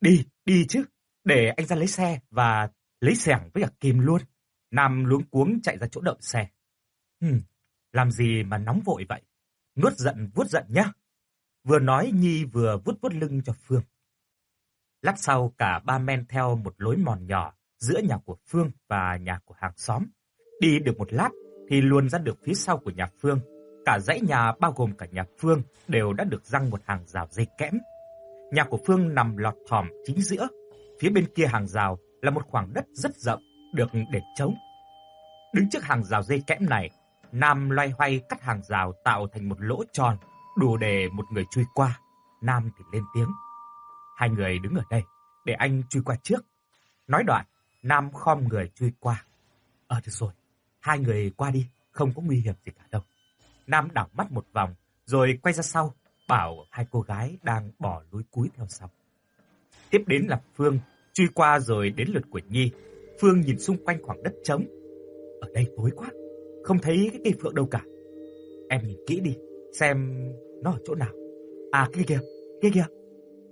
Đi, đi chứ, để anh ra lấy xe và lấy xẻng với cả Kim luôn. Nam luống cuống chạy ra chỗ đậu xe. Hừm, làm gì mà nóng vội vậy? Nuốt giận vuốt giận nhá. Vừa nói Nhi vừa vuốt vuốt lưng cho Phương. Lát sau cả ba men theo một lối mòn nhỏ giữa nhà của Phương và nhà của hàng xóm. Đi được một lát thì luôn ra được phía sau của nhà Phương Cả dãy nhà bao gồm cả nhà Phương đều đã được răng một hàng rào dây kẽm. Nhà của Phương nằm lọt thỏm chính giữa. Phía bên kia hàng rào là một khoảng đất rất rộng được để trống. Đứng trước hàng rào dây kẽm này, Nam loay hoay cắt hàng rào tạo thành một lỗ tròn đủ để một người chui qua. Nam thì lên tiếng. Hai người đứng ở đây để anh chui qua trước. Nói đoạn, Nam khom người chui qua. Ờ được rồi, hai người qua đi, không có nguy hiểm gì cả đâu. Nam đảo mắt một vòng, rồi quay ra sau, bảo hai cô gái đang bỏ lối cúi theo sau. Tiếp đến là Phương, truy qua rồi đến lượt của Nhi. Phương nhìn xung quanh khoảng đất trống. Ở đây tối quá, không thấy cái cây phượng đâu cả. Em nhìn kỹ đi, xem nó ở chỗ nào. À kia kìa, kia kìa.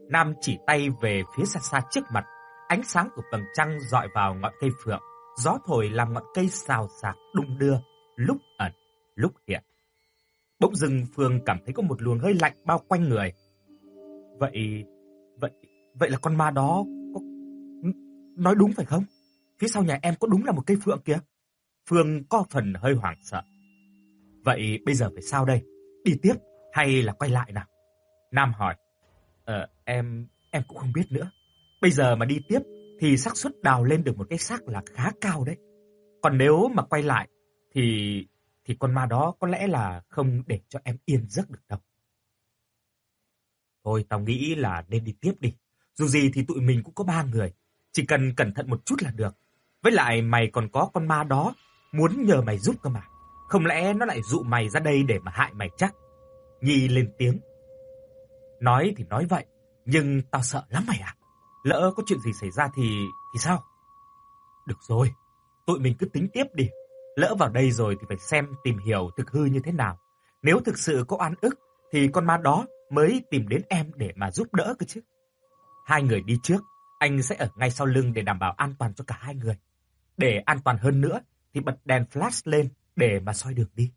Nam chỉ tay về phía xa xa trước mặt, ánh sáng của tầng trăng dọi vào ngọn cây phượng, gió thổi làm ngọn cây xào xạc đung đưa, lúc ẩn, lúc hiện. Bỗng dưng Phương cảm thấy có một luồng hơi lạnh bao quanh người. Vậy, vậy, vậy là con ma đó có... Nói đúng phải không? Phía sau nhà em có đúng là một cây phượng kìa. Phương có phần hơi hoảng sợ. Vậy bây giờ phải sao đây? Đi tiếp hay là quay lại nào? Nam hỏi. Ờ, em, em cũng không biết nữa. Bây giờ mà đi tiếp thì xác suất đào lên được một cái xác là khá cao đấy. Còn nếu mà quay lại thì thì con ma đó có lẽ là không để cho em yên giấc được đâu. Thôi tao nghĩ là nên đi tiếp đi. Dù gì thì tụi mình cũng có ba người. Chỉ cần cẩn thận một chút là được. Với lại mày còn có con ma đó, muốn nhờ mày giúp cơ mà. Không lẽ nó lại dụ mày ra đây để mà hại mày chắc? Nhi lên tiếng. Nói thì nói vậy, nhưng tao sợ lắm mày ạ. Lỡ có chuyện gì xảy ra thì thì sao? Được rồi, tụi mình cứ tính tiếp đi. Lỡ vào đây rồi thì phải xem tìm hiểu thực hư như thế nào. Nếu thực sự có oan ức thì con ma đó mới tìm đến em để mà giúp đỡ cơ chứ. Hai người đi trước, anh sẽ ở ngay sau lưng để đảm bảo an toàn cho cả hai người. Để an toàn hơn nữa thì bật đèn flash lên để mà soi đường đi.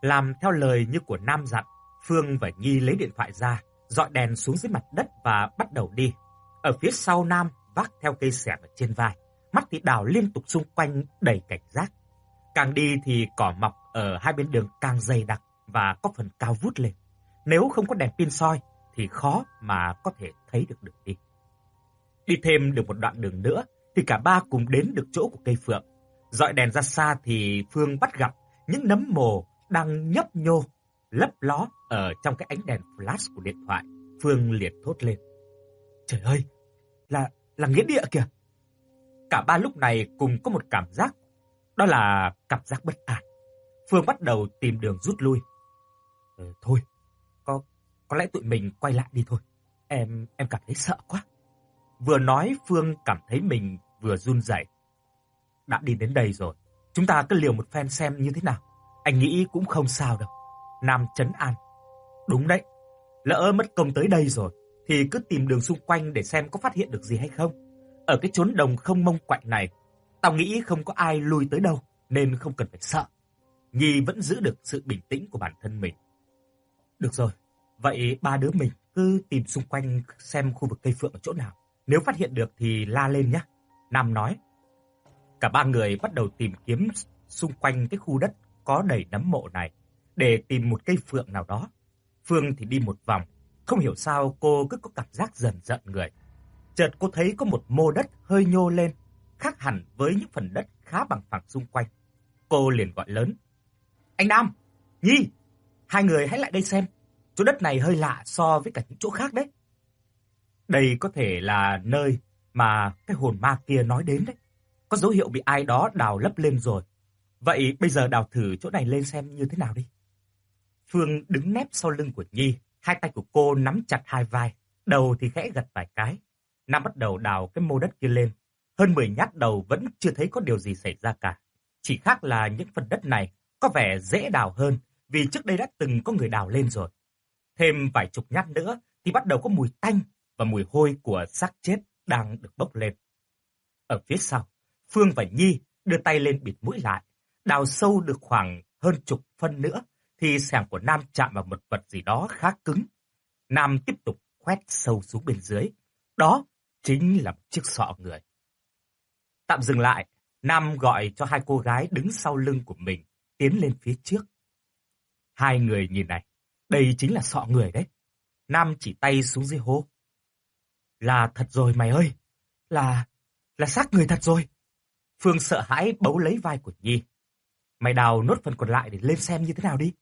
Làm theo lời như của Nam dặn, Phương và Nhi lấy điện thoại ra, dọi đèn xuống dưới mặt đất và bắt đầu đi. Ở phía sau Nam vác theo cây xẻng ở trên vai, mắt thì đào liên tục xung quanh đầy cảnh giác. Càng đi thì cỏ mọc ở hai bên đường càng dày đặc và có phần cao vút lên. Nếu không có đèn pin soi thì khó mà có thể thấy được đường đi. Đi thêm được một đoạn đường nữa thì cả ba cùng đến được chỗ của cây phượng. Dọi đèn ra xa thì Phương bắt gặp những nấm mồ đang nhấp nhô, lấp ló ở trong cái ánh đèn flash của điện thoại. Phương liệt thốt lên. Trời ơi, là là nghĩa địa kìa. Cả ba lúc này cùng có một cảm giác, đó là cảm giác bất an. Phương bắt đầu tìm đường rút lui. Ừ, thôi, có có lẽ tụi mình quay lại đi thôi. Em em cảm thấy sợ quá. Vừa nói Phương cảm thấy mình vừa run rẩy. Đã đi đến đây rồi, chúng ta cứ liều một phen xem như thế nào. Anh nghĩ cũng không sao đâu. Nam Trấn an. Đúng đấy, lỡ mất công tới đây rồi, thì cứ tìm đường xung quanh để xem có phát hiện được gì hay không. Ở cái chốn đồng không mông quạnh này, tao nghĩ không có ai lui tới đâu, nên không cần phải sợ. Nhi vẫn giữ được sự bình tĩnh của bản thân mình. Được rồi, vậy ba đứa mình cứ tìm xung quanh xem khu vực cây phượng ở chỗ nào. Nếu phát hiện được thì la lên nhé. Nam nói. Cả ba người bắt đầu tìm kiếm xung quanh cái khu đất có đầy nấm mộ này để tìm một cây phượng nào đó. Phương thì đi một vòng, không hiểu sao cô cứ có cảm giác dần giận người. Chợt cô thấy có một mô đất hơi nhô lên, khác hẳn với những phần đất khá bằng phẳng xung quanh. Cô liền gọi lớn. Anh Nam, Nhi, hai người hãy lại đây xem. Chỗ đất này hơi lạ so với cả những chỗ khác đấy. Đây có thể là nơi mà cái hồn ma kia nói đến đấy. Có dấu hiệu bị ai đó đào lấp lên rồi. Vậy bây giờ đào thử chỗ này lên xem như thế nào đi. Phương đứng nép sau lưng của Nhi, hai tay của cô nắm chặt hai vai, đầu thì khẽ gật vài cái. Nam bắt đầu đào cái mô đất kia lên. Hơn 10 nhát đầu vẫn chưa thấy có điều gì xảy ra cả. Chỉ khác là những phần đất này có vẻ dễ đào hơn vì trước đây đã từng có người đào lên rồi. Thêm vài chục nhát nữa thì bắt đầu có mùi tanh và mùi hôi của xác chết đang được bốc lên. Ở phía sau, Phương và Nhi đưa tay lên bịt mũi lại, đào sâu được khoảng hơn chục phân nữa thì sẻng của Nam chạm vào một vật gì đó khá cứng. Nam tiếp tục khoét sâu xuống bên dưới. Đó chính là một chiếc sọ người. Tạm dừng lại, Nam gọi cho hai cô gái đứng sau lưng của mình tiến lên phía trước. Hai người nhìn này, đây chính là sọ người đấy. Nam chỉ tay xuống dưới hố. Là thật rồi mày ơi, là, là xác người thật rồi. Phương sợ hãi bấu lấy vai của Nhi. Mày đào nốt phần còn lại để lên xem như thế nào đi.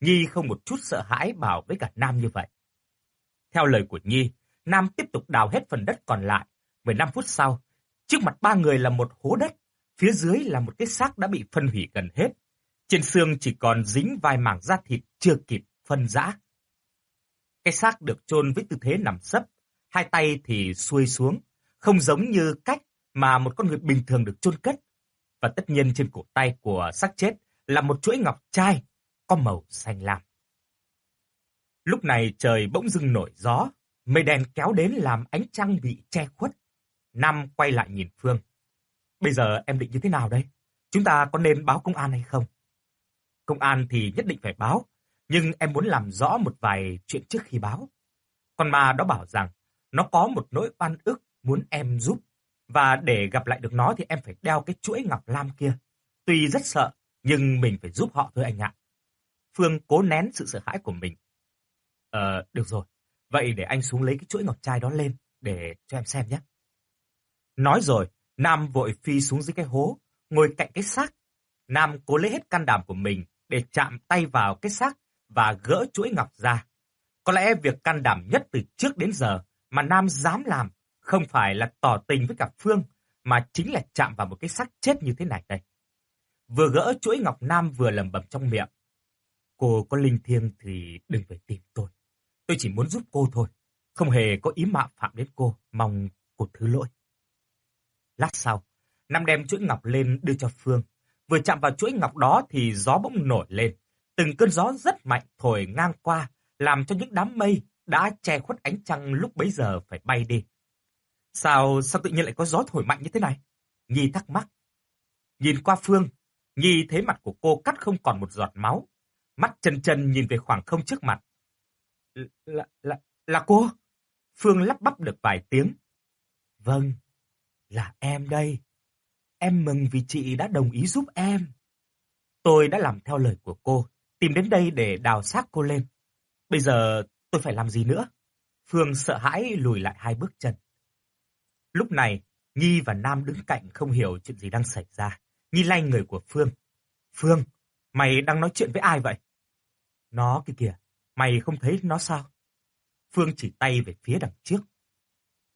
Nhi không một chút sợ hãi bảo với cả Nam như vậy. Theo lời của Nhi, Nam tiếp tục đào hết phần đất còn lại. 15 phút sau, trước mặt ba người là một hố đất, phía dưới là một cái xác đã bị phân hủy gần hết. Trên xương chỉ còn dính vài mảng da thịt chưa kịp phân rã. Cái xác được chôn với tư thế nằm sấp, hai tay thì xuôi xuống, không giống như cách mà một con người bình thường được chôn cất. Và tất nhiên trên cổ tay của xác chết là một chuỗi ngọc trai có màu xanh lam. Lúc này trời bỗng dưng nổi gió, mây đen kéo đến làm ánh trăng bị che khuất. Nam quay lại nhìn Phương. Bây giờ em định như thế nào đây? Chúng ta có nên báo công an hay không? Công an thì nhất định phải báo, nhưng em muốn làm rõ một vài chuyện trước khi báo. Con ma đó bảo rằng nó có một nỗi oan ức muốn em giúp. Và để gặp lại được nó thì em phải đeo cái chuỗi ngọc lam kia. Tuy rất sợ, nhưng mình phải giúp họ thôi anh ạ. Phương cố nén sự sợ hãi của mình. Ờ, được rồi. Vậy để anh xuống lấy cái chuỗi ngọc trai đó lên, để cho em xem nhé. Nói rồi, Nam vội phi xuống dưới cái hố, ngồi cạnh cái xác. Nam cố lấy hết can đảm của mình để chạm tay vào cái xác và gỡ chuỗi ngọc ra. Có lẽ việc can đảm nhất từ trước đến giờ mà Nam dám làm không phải là tỏ tình với cả Phương, mà chính là chạm vào một cái xác chết như thế này đây. Vừa gỡ chuỗi ngọc Nam vừa lầm bầm trong miệng. Cô có linh thiêng thì đừng phải tìm tôi. Tôi chỉ muốn giúp cô thôi. Không hề có ý mạo phạm đến cô, mong cô thứ lỗi. Lát sau, Nam đem chuỗi ngọc lên đưa cho Phương. Vừa chạm vào chuỗi ngọc đó thì gió bỗng nổi lên. Từng cơn gió rất mạnh thổi ngang qua, làm cho những đám mây đã che khuất ánh trăng lúc bấy giờ phải bay đi. Sao, sao tự nhiên lại có gió thổi mạnh như thế này? Nhi thắc mắc. Nhìn qua Phương, Nhi thấy mặt của cô cắt không còn một giọt máu. Mắt chân chân nhìn về khoảng không trước mặt. Là, là, là cô? Phương lắp bắp được vài tiếng. Vâng, là em đây. Em mừng vì chị đã đồng ý giúp em. Tôi đã làm theo lời của cô, tìm đến đây để đào xác cô lên. Bây giờ tôi phải làm gì nữa? Phương sợ hãi lùi lại hai bước chân. Lúc này, Nhi và Nam đứng cạnh không hiểu chuyện gì đang xảy ra. Nhi lay người của Phương. Phương, mày đang nói chuyện với ai vậy? Nó kia kìa, mày không thấy nó sao? Phương chỉ tay về phía đằng trước.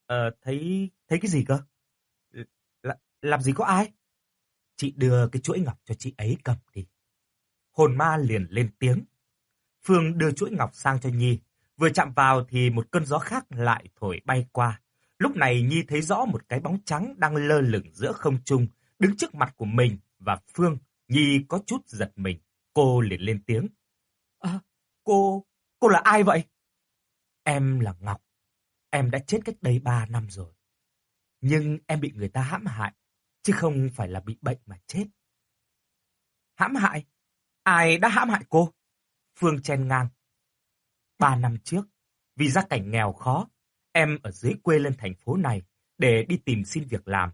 Ờ, thấy, thấy cái gì cơ? L làm gì có ai? Chị đưa cái chuỗi ngọc cho chị ấy cầm đi. Hồn ma liền lên tiếng. Phương đưa chuỗi ngọc sang cho Nhi. Vừa chạm vào thì một cơn gió khác lại thổi bay qua. Lúc này Nhi thấy rõ một cái bóng trắng đang lơ lửng giữa không trung, đứng trước mặt của mình và Phương. Nhi có chút giật mình. Cô liền lên tiếng. À, cô, cô là ai vậy? Em là Ngọc. Em đã chết cách đây ba năm rồi. Nhưng em bị người ta hãm hại, chứ không phải là bị bệnh mà chết. Hãm hại? Ai đã hãm hại cô? Phương chen ngang. Ba năm trước, vì gia cảnh nghèo khó, em ở dưới quê lên thành phố này để đi tìm xin việc làm.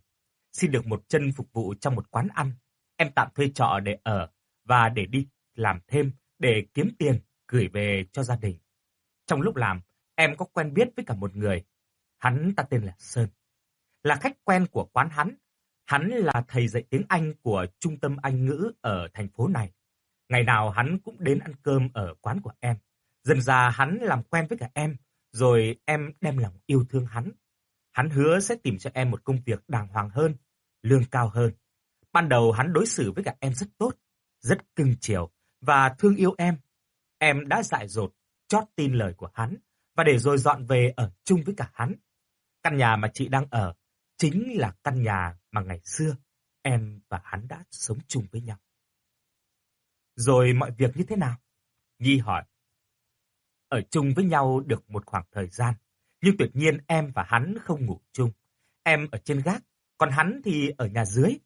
Xin được một chân phục vụ trong một quán ăn. Em tạm thuê trọ để ở và để đi làm thêm để kiếm tiền gửi về cho gia đình. Trong lúc làm, em có quen biết với cả một người. Hắn ta tên là Sơn. Là khách quen của quán hắn. Hắn là thầy dạy tiếng Anh của trung tâm Anh ngữ ở thành phố này. Ngày nào hắn cũng đến ăn cơm ở quán của em. Dần ra hắn làm quen với cả em, rồi em đem lòng yêu thương hắn. Hắn hứa sẽ tìm cho em một công việc đàng hoàng hơn, lương cao hơn. Ban đầu hắn đối xử với cả em rất tốt, rất cưng chiều và thương yêu em. Em đã dại dột, chót tin lời của hắn và để rồi dọn về ở chung với cả hắn. Căn nhà mà chị đang ở chính là căn nhà mà ngày xưa em và hắn đã sống chung với nhau. Rồi mọi việc như thế nào? Nhi hỏi. Ở chung với nhau được một khoảng thời gian, nhưng tuyệt nhiên em và hắn không ngủ chung. Em ở trên gác, còn hắn thì ở nhà dưới.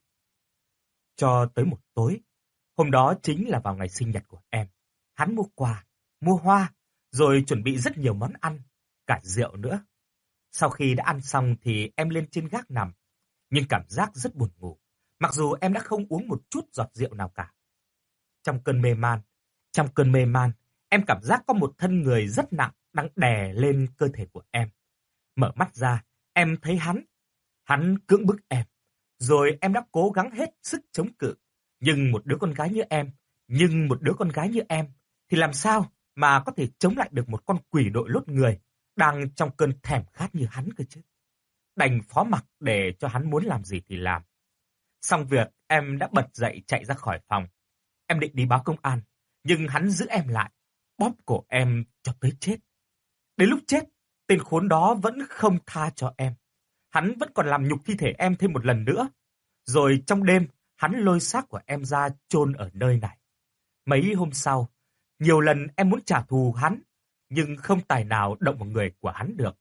Cho tới một tối, hôm đó chính là vào ngày sinh nhật của em. Hắn mua quà, mua hoa, rồi chuẩn bị rất nhiều món ăn, cả rượu nữa. Sau khi đã ăn xong thì em lên trên gác nằm, nhưng cảm giác rất buồn ngủ, mặc dù em đã không uống một chút giọt rượu nào cả. Trong cơn mê man, trong cơn mê man, em cảm giác có một thân người rất nặng đang đè lên cơ thể của em. Mở mắt ra, em thấy hắn. Hắn cưỡng bức em. Rồi em đã cố gắng hết sức chống cự. Nhưng một đứa con gái như em, nhưng một đứa con gái như em, thì làm sao mà có thể chống lại được một con quỷ đội lốt người đang trong cơn thèm khát như hắn cơ chứ? Đành phó mặc để cho hắn muốn làm gì thì làm. Xong việc, em đã bật dậy chạy ra khỏi phòng. Em định đi báo công an, nhưng hắn giữ em lại, bóp cổ em cho tới chết. Đến lúc chết, tên khốn đó vẫn không tha cho em. Hắn vẫn còn làm nhục thi thể em thêm một lần nữa. Rồi trong đêm, hắn lôi xác của em ra chôn ở nơi này. Mấy hôm sau, nhiều lần em muốn trả thù hắn, nhưng không tài nào động vào người của hắn được.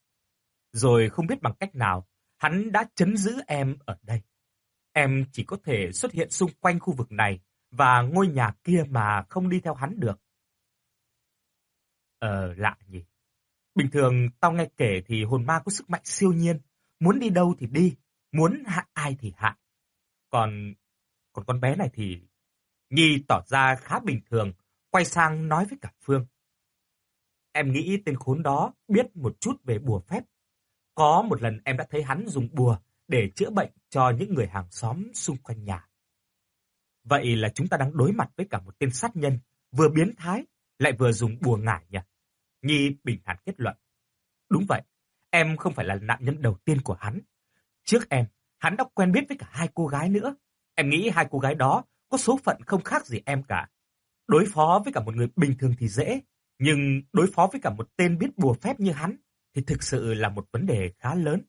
Rồi không biết bằng cách nào, hắn đã chấn giữ em ở đây. Em chỉ có thể xuất hiện xung quanh khu vực này và ngôi nhà kia mà không đi theo hắn được. Ờ, lạ nhỉ. Bình thường tao nghe kể thì hồn ma có sức mạnh siêu nhiên, muốn đi đâu thì đi, muốn hạ ai thì hạ. Còn còn con bé này thì Nhi tỏ ra khá bình thường, quay sang nói với cả Phương. Em nghĩ tên khốn đó biết một chút về bùa phép. Có một lần em đã thấy hắn dùng bùa để chữa bệnh cho những người hàng xóm xung quanh nhà. Vậy là chúng ta đang đối mặt với cả một tên sát nhân, vừa biến thái, lại vừa dùng bùa ngải nhỉ? Nhi bình thản kết luận. Đúng vậy, em không phải là nạn nhân đầu tiên của hắn. Trước em, hắn đã quen biết với cả hai cô gái nữa. Em nghĩ hai cô gái đó có số phận không khác gì em cả. Đối phó với cả một người bình thường thì dễ, nhưng đối phó với cả một tên biết bùa phép như hắn thì thực sự là một vấn đề khá lớn.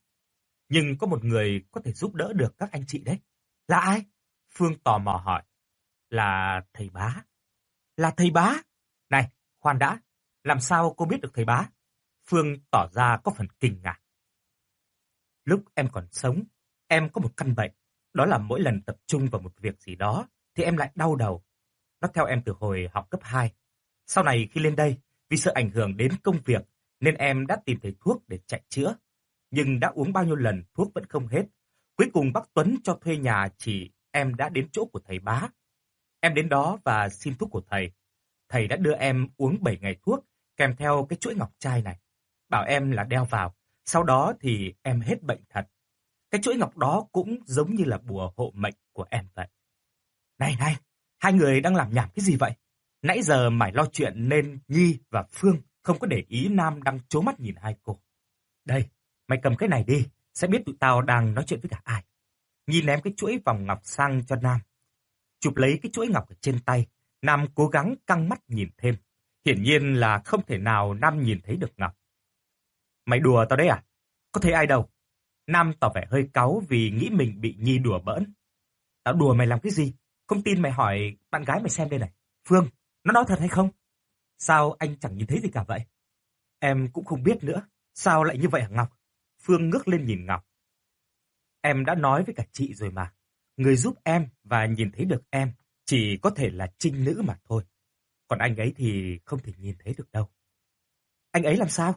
Nhưng có một người có thể giúp đỡ được các anh chị đấy. Là ai? Phương tò mò hỏi. Là thầy bá. Là thầy bá? Này, khoan đã. Làm sao cô biết được thầy bá? Phương tỏ ra có phần kinh ngạc. Lúc em còn sống, em có một căn bệnh. Đó là mỗi lần tập trung vào một việc gì đó, thì em lại đau đầu. Nó theo em từ hồi học cấp 2. Sau này khi lên đây, vì sợ ảnh hưởng đến công việc, nên em đã tìm thấy thuốc để chạy chữa. Nhưng đã uống bao nhiêu lần thuốc vẫn không hết. Cuối cùng bác Tuấn cho thuê nhà chỉ em đã đến chỗ của thầy bá. Em đến đó và xin thuốc của thầy. Thầy đã đưa em uống 7 ngày thuốc kèm theo cái chuỗi ngọc trai này. Bảo em là đeo vào, sau đó thì em hết bệnh thật. Cái chuỗi ngọc đó cũng giống như là bùa hộ mệnh của em vậy. Này này, hai người đang làm nhảm cái gì vậy? Nãy giờ mải lo chuyện nên Nhi và Phương không có để ý Nam đang chố mắt nhìn hai cô. Đây, mày cầm cái này đi, sẽ biết tụi tao đang nói chuyện với cả ai. Nhi ném cái chuỗi vòng ngọc sang cho Nam. Chụp lấy cái chuỗi ngọc ở trên tay, Nam cố gắng căng mắt nhìn thêm. Hiển nhiên là không thể nào Nam nhìn thấy được ngọc. Mày đùa tao đấy à? Có thấy ai đâu? Nam tỏ vẻ hơi cáu vì nghĩ mình bị Nhi đùa bỡn. Tao đùa mày làm cái gì? Không tin mày hỏi bạn gái mày xem đây này. Phương, nó nói thật hay không? Sao anh chẳng nhìn thấy gì cả vậy? Em cũng không biết nữa. Sao lại như vậy hả Ngọc? Phương ngước lên nhìn Ngọc. Em đã nói với cả chị rồi mà. Người giúp em và nhìn thấy được em chỉ có thể là trinh nữ mà thôi. Còn anh ấy thì không thể nhìn thấy được đâu. Anh ấy làm sao?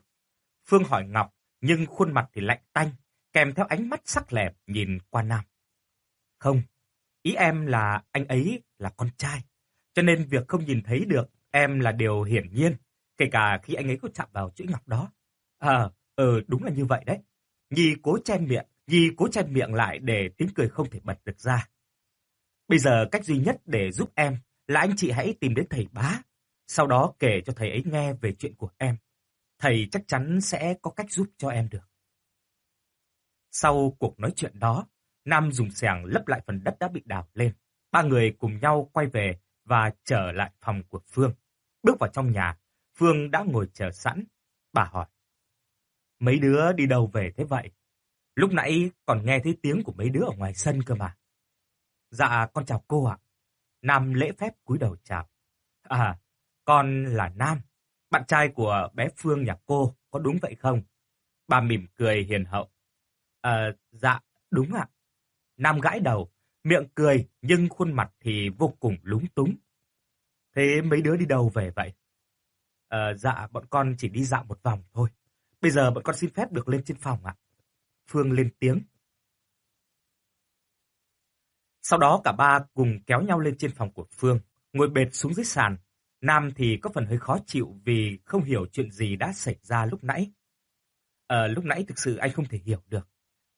Phương hỏi Ngọc, nhưng khuôn mặt thì lạnh tanh, kèm theo ánh mắt sắc lẹm nhìn qua Nam. Không, ý em là anh ấy là con trai, cho nên việc không nhìn thấy được em là điều hiển nhiên, kể cả khi anh ấy có chạm vào chữ ngọc đó. À, ừ, đúng là như vậy đấy. Nhi cố che miệng, Nhi cố che miệng lại để tiếng cười không thể bật được ra. Bây giờ cách duy nhất để giúp em là anh chị hãy tìm đến thầy bá, sau đó kể cho thầy ấy nghe về chuyện của em. Thầy chắc chắn sẽ có cách giúp cho em được. Sau cuộc nói chuyện đó, Nam dùng xẻng lấp lại phần đất đã bị đào lên. Ba người cùng nhau quay về và trở lại phòng của Phương. Bước vào trong nhà, Phương đã ngồi chờ sẵn. Bà hỏi, mấy đứa đi đâu về thế vậy? Lúc nãy còn nghe thấy tiếng của mấy đứa ở ngoài sân cơ mà. Dạ, con chào cô ạ. Nam lễ phép cúi đầu chào. À, con là Nam, bạn trai của bé Phương nhà cô, có đúng vậy không? Bà mỉm cười hiền hậu. À, dạ, đúng ạ. Nam gãi đầu, miệng cười nhưng khuôn mặt thì vô cùng lúng túng. Thế mấy đứa đi đâu về vậy? À, dạ, bọn con chỉ đi dạo một vòng thôi. Bây giờ bọn con xin phép được lên trên phòng ạ. Phương lên tiếng. Sau đó cả ba cùng kéo nhau lên trên phòng của Phương, ngồi bệt xuống dưới sàn. Nam thì có phần hơi khó chịu vì không hiểu chuyện gì đã xảy ra lúc nãy. Ờ, lúc nãy thực sự anh không thể hiểu được.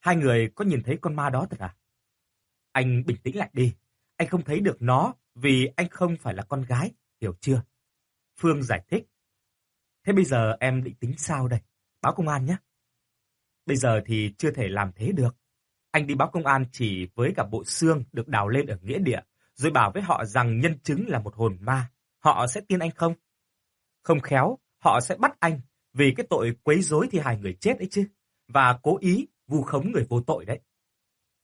Hai người có nhìn thấy con ma đó thật à? Anh bình tĩnh lại đi. Anh không thấy được nó vì anh không phải là con gái, hiểu chưa? Phương giải thích. Thế bây giờ em định tính sao đây? Báo công an nhé. Bây giờ thì chưa thể làm thế được. Anh đi báo công an chỉ với cả bộ xương được đào lên ở nghĩa địa, rồi bảo với họ rằng nhân chứng là một hồn ma. Họ sẽ tin anh không? Không khéo, họ sẽ bắt anh vì cái tội quấy rối thì hai người chết ấy chứ. Và cố ý vu khống người vô tội đấy.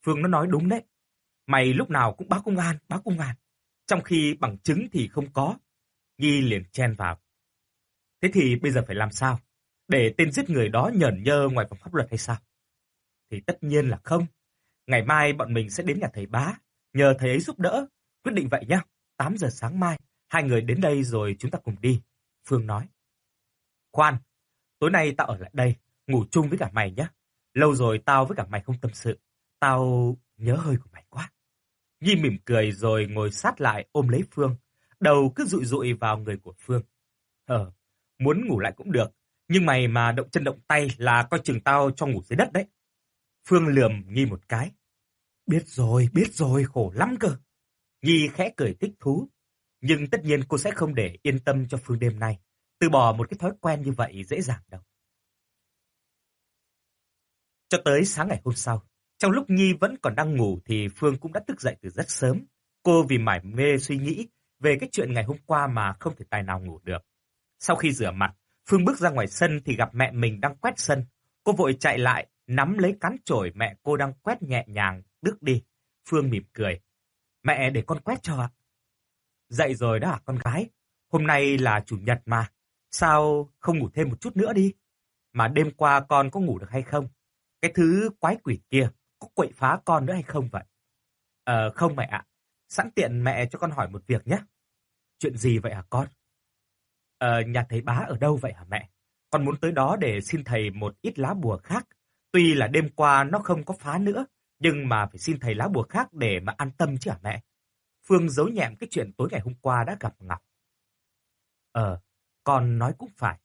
Phương nó nói đúng đấy. Mày lúc nào cũng báo công an, báo công an. Trong khi bằng chứng thì không có. Nhi liền chen vào. Thế thì bây giờ phải làm sao? Để tên giết người đó nhởn nhơ ngoài vòng pháp luật hay sao? Thì tất nhiên là không. Ngày mai bọn mình sẽ đến nhà thầy bá, nhờ thầy ấy giúp đỡ. Quyết định vậy nhá. 8 giờ sáng mai, hai người đến đây rồi chúng ta cùng đi. Phương nói. Khoan, tối nay tao ở lại đây, ngủ chung với cả mày nhé. Lâu rồi tao với cả mày không tâm sự. Tao nhớ hơi của mày quá. Nhi mỉm cười rồi ngồi sát lại ôm lấy Phương. Đầu cứ rụi rụi vào người của Phương. Ờ, muốn ngủ lại cũng được. Nhưng mày mà động chân động tay là coi chừng tao cho ngủ dưới đất đấy. Phương lườm Nhi một cái. Biết rồi, biết rồi, khổ lắm cơ. Nhi khẽ cười thích thú. Nhưng tất nhiên cô sẽ không để yên tâm cho Phương đêm nay. Từ bỏ một cái thói quen như vậy dễ dàng đâu. Cho tới sáng ngày hôm sau, trong lúc Nhi vẫn còn đang ngủ thì Phương cũng đã thức dậy từ rất sớm. Cô vì mải mê suy nghĩ về cái chuyện ngày hôm qua mà không thể tài nào ngủ được. Sau khi rửa mặt, Phương bước ra ngoài sân thì gặp mẹ mình đang quét sân. Cô vội chạy lại, nắm lấy cán chổi mẹ cô đang quét nhẹ nhàng, bước đi. Phương mỉm cười. Mẹ để con quét cho ạ. Dậy rồi đó à con gái. Hôm nay là chủ nhật mà. Sao không ngủ thêm một chút nữa đi? Mà đêm qua con có ngủ được hay không? Cái thứ quái quỷ kia có quậy phá con nữa hay không vậy? Ờ không mẹ ạ. Sẵn tiện mẹ cho con hỏi một việc nhé. Chuyện gì vậy hả con? Ờ, nhà thầy bá ở đâu vậy hả mẹ? Con muốn tới đó để xin thầy một ít lá bùa khác. Tuy là đêm qua nó không có phá nữa, nhưng mà phải xin thầy lá bùa khác để mà an tâm chứ hả mẹ? Phương giấu nhẹm cái chuyện tối ngày hôm qua đã gặp Ngọc. Ờ, con nói cũng phải.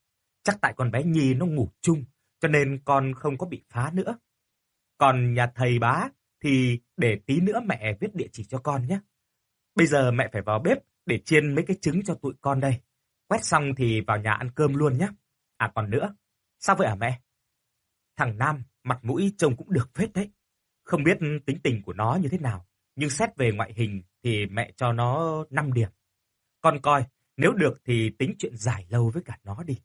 Chắc tại con bé Nhi nó ngủ chung, cho nên con không có bị phá nữa. Còn nhà thầy bá thì để tí nữa mẹ viết địa chỉ cho con nhé. Bây giờ mẹ phải vào bếp để chiên mấy cái trứng cho tụi con đây. Quét xong thì vào nhà ăn cơm luôn nhé. À còn nữa, sao vậy hả mẹ? Thằng Nam mặt mũi trông cũng được phết đấy. Không biết tính tình của nó như thế nào, nhưng xét về ngoại hình thì mẹ cho nó 5 điểm. Con coi, nếu được thì tính chuyện dài lâu với cả nó đi.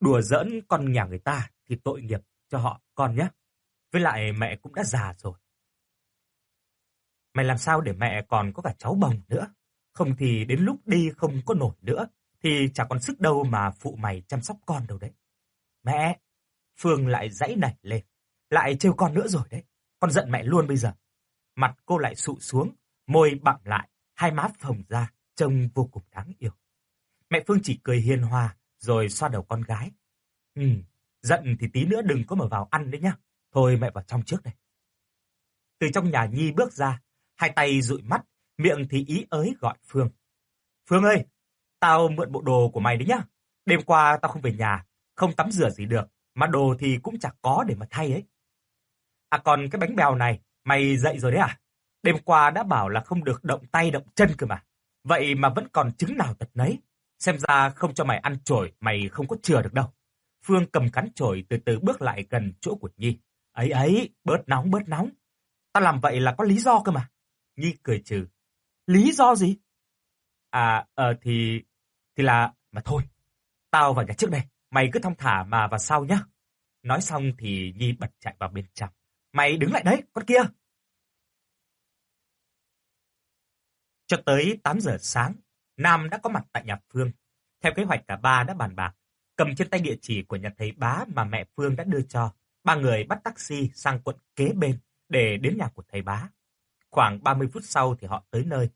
Đùa giỡn con nhà người ta thì tội nghiệp cho họ con nhé. Với lại mẹ cũng đã già rồi. Mày làm sao để mẹ còn có cả cháu bồng nữa? Không thì đến lúc đi không có nổi nữa, thì chả còn sức đâu mà phụ mày chăm sóc con đâu đấy. Mẹ! Phương lại dãy nảy lên. Lại trêu con nữa rồi đấy. Con giận mẹ luôn bây giờ. Mặt cô lại sụ xuống, môi bặm lại, hai má phồng ra, trông vô cùng đáng yêu. Mẹ Phương chỉ cười hiền hòa, rồi xoa đầu con gái. Ừ, giận thì tí nữa đừng có mở vào ăn đấy nhá. Thôi mẹ vào trong trước đây. Từ trong nhà Nhi bước ra, hai tay dụi mắt, miệng thì ý ới gọi Phương. Phương ơi, tao mượn bộ đồ của mày đấy nhá. Đêm qua tao không về nhà, không tắm rửa gì được, mà đồ thì cũng chẳng có để mà thay ấy. À còn cái bánh bèo này, mày dậy rồi đấy à? Đêm qua đã bảo là không được động tay động chân cơ mà. Vậy mà vẫn còn trứng nào tật nấy. Xem ra không cho mày ăn trổi, mày không có chừa được đâu. Phương cầm cắn chổi từ từ bước lại gần chỗ của Nhi. Ấy ấy, bớt nóng, bớt nóng. Tao làm vậy là có lý do cơ mà. Nhi cười trừ. Lý do gì? À, ờ thì... Thì là... Mà thôi, tao vào nhà trước đây. Mày cứ thong thả mà vào sau nhá. Nói xong thì Nhi bật chạy vào bên trong. Mày đứng lại đấy, con kia. Cho tới 8 giờ sáng, Nam đã có mặt tại nhà Phương. Theo kế hoạch cả ba đã bàn bạc, cầm trên tay địa chỉ của nhà thầy bá mà mẹ Phương đã đưa cho. Ba người bắt taxi sang quận kế bên để đến nhà của thầy bá. Khoảng 30 phút sau thì họ tới nơi.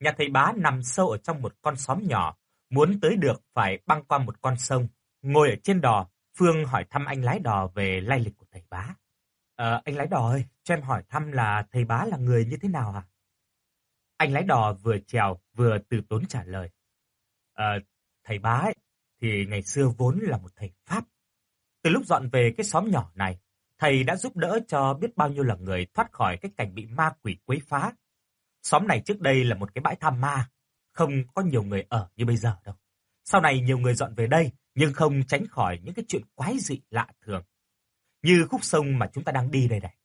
Nhà thầy bá nằm sâu ở trong một con xóm nhỏ, muốn tới được phải băng qua một con sông. Ngồi ở trên đò, Phương hỏi thăm anh lái đò về lai lịch của thầy bá. Ờ, anh lái đò ơi, cho em hỏi thăm là thầy bá là người như thế nào hả? Anh lái đò vừa trèo vừa từ tốn trả lời. Ờ, thầy bá ấy, thì ngày xưa vốn là một thầy Pháp. Từ lúc dọn về cái xóm nhỏ này, thầy đã giúp đỡ cho biết bao nhiêu là người thoát khỏi cái cảnh bị ma quỷ quấy phá. Xóm này trước đây là một cái bãi tham ma, không có nhiều người ở như bây giờ đâu. Sau này nhiều người dọn về đây, nhưng không tránh khỏi những cái chuyện quái dị lạ thường. Như khúc sông mà chúng ta đang đi đây này.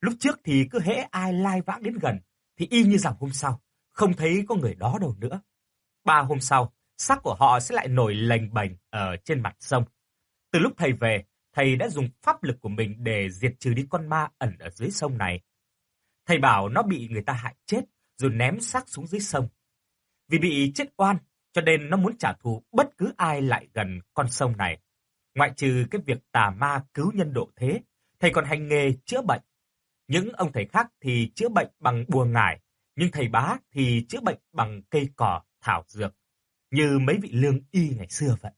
Lúc trước thì cứ hễ ai lai vãng đến gần, thì y như rằng hôm sau, không thấy có người đó đâu nữa. Ba hôm sau, xác của họ sẽ lại nổi lềnh bềnh ở trên mặt sông. Từ lúc thầy về, thầy đã dùng pháp lực của mình để diệt trừ đi con ma ẩn ở dưới sông này. Thầy bảo nó bị người ta hại chết, rồi ném xác xuống dưới sông. Vì bị chết oan, cho nên nó muốn trả thù bất cứ ai lại gần con sông này. Ngoại trừ cái việc tà ma cứu nhân độ thế, thầy còn hành nghề chữa bệnh. Những ông thầy khác thì chữa bệnh bằng bùa ngải, nhưng thầy bá thì chữa bệnh bằng cây cỏ, thảo dược, như mấy vị lương y ngày xưa vậy.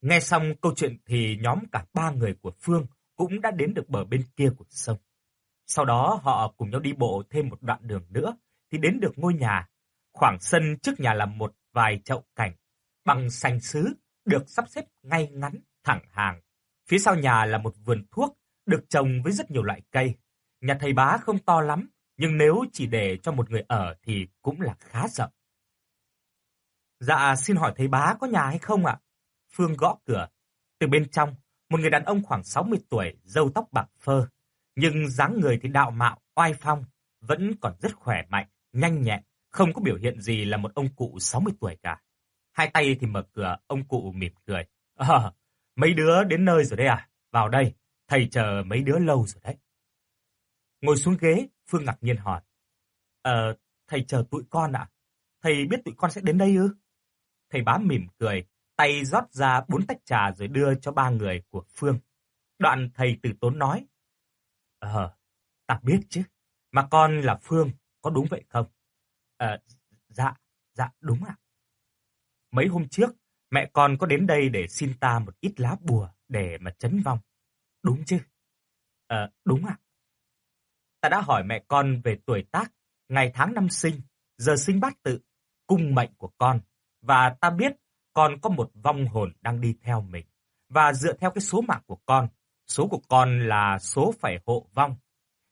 Nghe xong câu chuyện thì nhóm cả ba người của Phương cũng đã đến được bờ bên kia của sông. Sau đó họ cùng nhau đi bộ thêm một đoạn đường nữa thì đến được ngôi nhà. Khoảng sân trước nhà là một vài chậu cảnh bằng xanh sứ được sắp xếp ngay ngắn, thẳng hàng. Phía sau nhà là một vườn thuốc được trồng với rất nhiều loại cây. Nhà thầy bá không to lắm, nhưng nếu chỉ để cho một người ở thì cũng là khá rộng. Dạ, xin hỏi thầy bá có nhà hay không ạ? Phương gõ cửa. Từ bên trong, một người đàn ông khoảng 60 tuổi, râu tóc bạc phơ, nhưng dáng người thì đạo mạo, oai phong, vẫn còn rất khỏe mạnh, nhanh nhẹn, không có biểu hiện gì là một ông cụ 60 tuổi cả. Hai tay thì mở cửa, ông cụ mỉm cười. À, mấy đứa đến nơi rồi đấy à? Vào đây, thầy chờ mấy đứa lâu rồi đấy. Ngồi xuống ghế, Phương ngạc nhiên hỏi. Ờ, thầy chờ tụi con ạ? Thầy biết tụi con sẽ đến đây ư? Thầy bá mỉm cười, tay rót ra bốn tách trà rồi đưa cho ba người của Phương. Đoạn thầy từ tốn nói. Ờ, ta biết chứ. Mà con là Phương, có đúng vậy không? Ờ, dạ, dạ đúng ạ. Mấy hôm trước, mẹ con có đến đây để xin ta một ít lá bùa để mà chấn vong. Đúng chứ? Ờ, đúng ạ. Ta đã hỏi mẹ con về tuổi tác, ngày tháng năm sinh, giờ sinh bát tự, cung mệnh của con. Và ta biết con có một vong hồn đang đi theo mình. Và dựa theo cái số mạng của con, số của con là số phải hộ vong.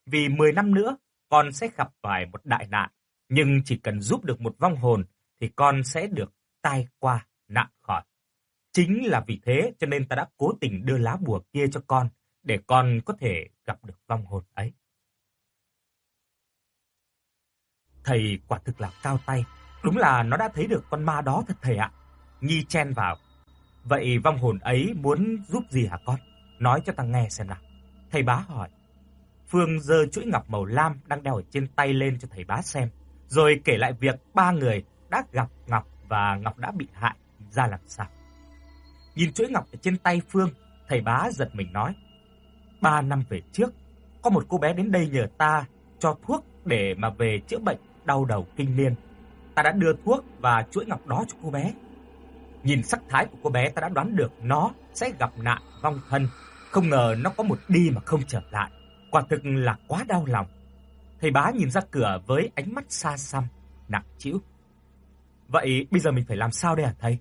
Vì 10 năm nữa, con sẽ gặp phải một đại nạn. Nhưng chỉ cần giúp được một vong hồn thì con sẽ được tai qua, nạn khỏi. Chính là vì thế cho nên ta đã cố tình đưa lá bùa kia cho con, để con có thể gặp được vong hồn ấy. Thầy quả thực là cao tay, đúng là nó đã thấy được con ma đó thật thầy ạ. Nhi chen vào. Vậy vong hồn ấy muốn giúp gì hả con? Nói cho ta nghe xem nào. Thầy bá hỏi. Phương giơ chuỗi ngọc màu lam đang đeo ở trên tay lên cho thầy bá xem, rồi kể lại việc ba người đã gặp Ngọc và Ngọc đã bị hại ra làm sao. Nhìn chuỗi ngọc ở trên tay Phương, thầy bá giật mình nói. Ba năm về trước, có một cô bé đến đây nhờ ta cho thuốc để mà về chữa bệnh đau đầu kinh niên. Ta đã đưa thuốc và chuỗi ngọc đó cho cô bé. Nhìn sắc thái của cô bé ta đã đoán được nó sẽ gặp nạn vong thân. Không ngờ nó có một đi mà không trở lại. Quả thực là quá đau lòng. Thầy bá nhìn ra cửa với ánh mắt xa xăm, nặng trĩu. Vậy bây giờ mình phải làm sao đây hả thầy?